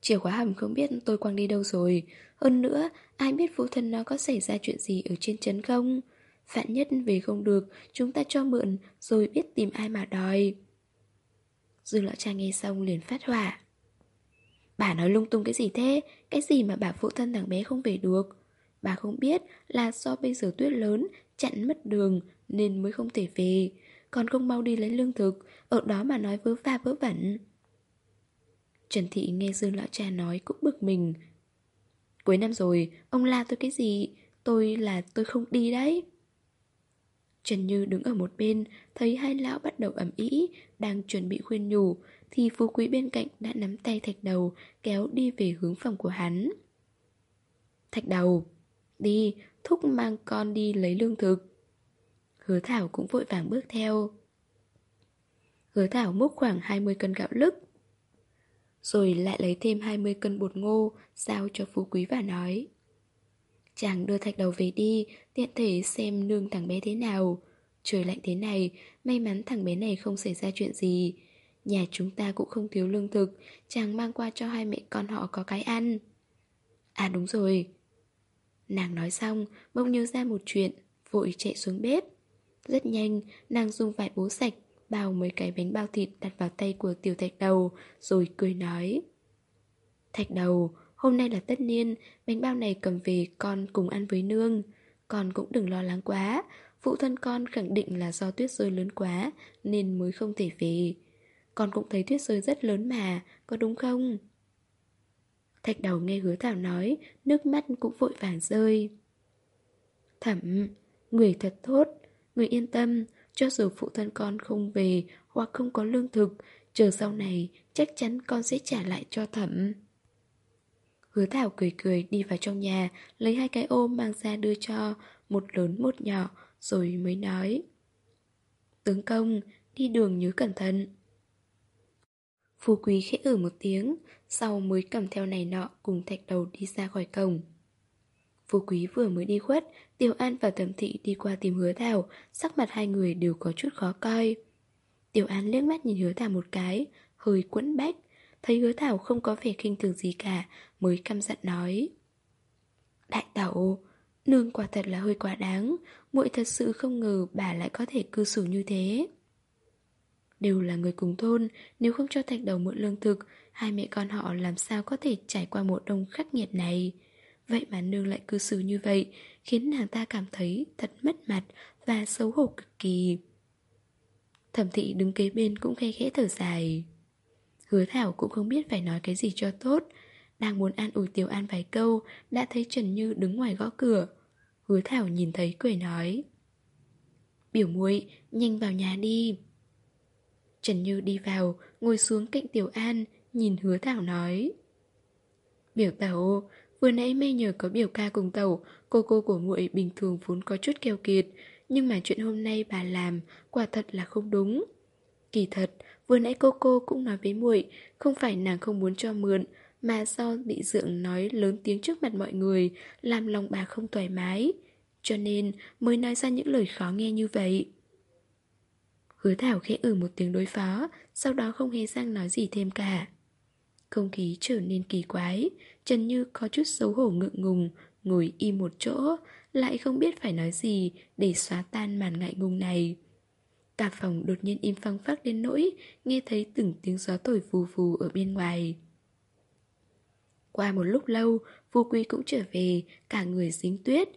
Chìa khóa hầm không biết tôi quăng đi đâu rồi. Hơn nữa, Ai biết phụ thân nó có xảy ra chuyện gì ở trên trấn không? Phạn nhất về không được, Chúng ta cho mượn, Rồi biết tìm ai mà đòi. Dương lão cha nghe xong liền phát hỏa, Bà nói lung tung cái gì thế? Cái gì mà bà phụ thân thằng bé không về được? Bà không biết là do bây giờ tuyết lớn Chặn mất đường Nên mới không thể về. Còn không mau đi lấy lương thực Ở đó mà nói vớ va vớ vẩn. Trần Thị nghe Dương lão cha nói cũng bực mình. Cuối năm rồi Ông la tôi cái gì? Tôi là tôi không đi đấy. Trần Như đứng ở một bên, thấy hai lão bắt đầu ẩm ý, đang chuẩn bị khuyên nhủ, thì phú quý bên cạnh đã nắm tay thạch đầu, kéo đi về hướng phòng của hắn. Thạch đầu, đi, thúc mang con đi lấy lương thực. Hứa Thảo cũng vội vàng bước theo. Hứa Thảo múc khoảng 20 cân gạo lứt, rồi lại lấy thêm 20 cân bột ngô, giao cho phú quý và nói. Chàng đưa thạch đầu về đi, tiện thể xem nương thằng bé thế nào. Trời lạnh thế này, may mắn thằng bé này không xảy ra chuyện gì. Nhà chúng ta cũng không thiếu lương thực, chàng mang qua cho hai mẹ con họ có cái ăn. À đúng rồi. Nàng nói xong, bỗng nhớ ra một chuyện, vội chạy xuống bếp. Rất nhanh, nàng dùng vải bố sạch, bao mấy cái bánh bao thịt đặt vào tay của tiểu thạch đầu, rồi cười nói. Thạch đầu, hôm nay là tất niên, bánh bao này cầm về con cùng ăn với nương. Con cũng đừng lo lắng quá, phụ thân con khẳng định là do tuyết rơi lớn quá nên mới không thể về. Con cũng thấy tuyết rơi rất lớn mà, có đúng không? Thạch đầu nghe hứa thảo nói, nước mắt cũng vội vàng rơi. Thẩm, người thật tốt, người yên tâm, cho dù phụ thân con không về hoặc không có lương thực, chờ sau này chắc chắn con sẽ trả lại cho thẩm. Hứa Thảo cười cười đi vào trong nhà, lấy hai cái ôm mang ra đưa cho, một lớn một nhỏ, rồi mới nói. Tướng công, đi đường nhớ cẩn thận. Phú quý khẽ ử một tiếng, sau mới cầm theo này nọ cùng thạch đầu đi ra khỏi cổng. Phú quý vừa mới đi khuất, Tiểu An và Thẩm Thị đi qua tìm hứa thảo, sắc mặt hai người đều có chút khó coi. Tiểu An liếc mắt nhìn hứa thảo một cái, hơi quẫn bách, thấy hứa thảo không có vẻ khinh thường gì cả, mới căm giận nói. Đại tẩu, nương quả thật là hơi quá đáng, muội thật sự không ngờ bà lại có thể cư xử như thế. Đều là người cùng thôn, nếu không cho thạch đầu mượn lương thực, hai mẹ con họ làm sao có thể trải qua mùa đông khắc nghiệt này. Vậy mà nương lại cư xử như vậy, khiến nàng ta cảm thấy thật mất mặt và xấu hổ cực kỳ. Thẩm thị đứng kế bên cũng khe khẽ thở dài. Hứa Thảo cũng không biết phải nói cái gì cho tốt. Đang muốn an ủi Tiểu An vài câu, đã thấy Trần Như đứng ngoài gõ cửa. Hứa Thảo nhìn thấy cười nói. Biểu muội nhanh vào nhà đi. Trần Như đi vào, ngồi xuống cạnh Tiểu An, nhìn hứa Thảo nói. Biểu tàu, vừa nãy mê nhờ có biểu ca cùng tàu cô cô của muội bình thường vốn có chút keo kiệt, nhưng mà chuyện hôm nay bà làm quả thật là không đúng. Kỳ thật, vừa nãy cô cô cũng nói với muội, không phải nàng không muốn cho mượn, mà do bị dượng nói lớn tiếng trước mặt mọi người, làm lòng bà không thoải mái. Cho nên mới nói ra những lời khó nghe như vậy. Hứa Thảo khẽ ử ừ một tiếng đối phó, sau đó không hề sang nói gì thêm cả. Không khí trở nên kỳ quái, Trần Như có chút xấu hổ ngượng ngùng, ngồi im một chỗ, lại không biết phải nói gì để xóa tan màn ngại ngùng này. Cả phòng đột nhiên im phăng phắc đến nỗi, nghe thấy từng tiếng gió thổi phù phù ở bên ngoài. Qua một lúc lâu, Phu Quy cũng trở về, cả người dính tuyết,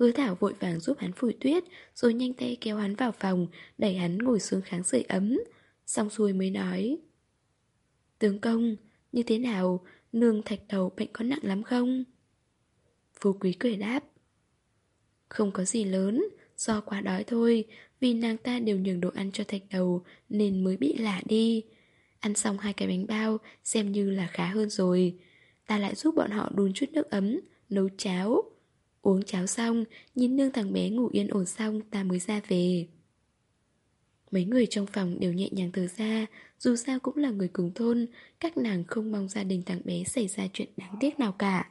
Hứa Thảo vội vàng giúp hắn phủi tuyết Rồi nhanh tay kéo hắn vào phòng Đẩy hắn ngồi xuống kháng sưởi ấm Xong xuôi mới nói Tướng công, như thế nào? Nương thạch đầu bệnh có nặng lắm không? Phú quý cười đáp. Không có gì lớn Do quá đói thôi. Vì nàng ta đều nhường đồ ăn cho thạch đầu Nên mới bị lạ đi. Ăn xong hai cái bánh bao Xem như là khá hơn rồi. Ta lại giúp bọn họ đun chút nước ấm Nấu cháo. Uống cháo xong, nhìn nương thằng bé ngủ yên ổn xong ta mới ra về. Mấy người trong phòng đều nhẹ nhàng thở ra, dù sao cũng là người cùng thôn, các nàng không mong gia đình thằng bé xảy ra chuyện đáng tiếc nào cả.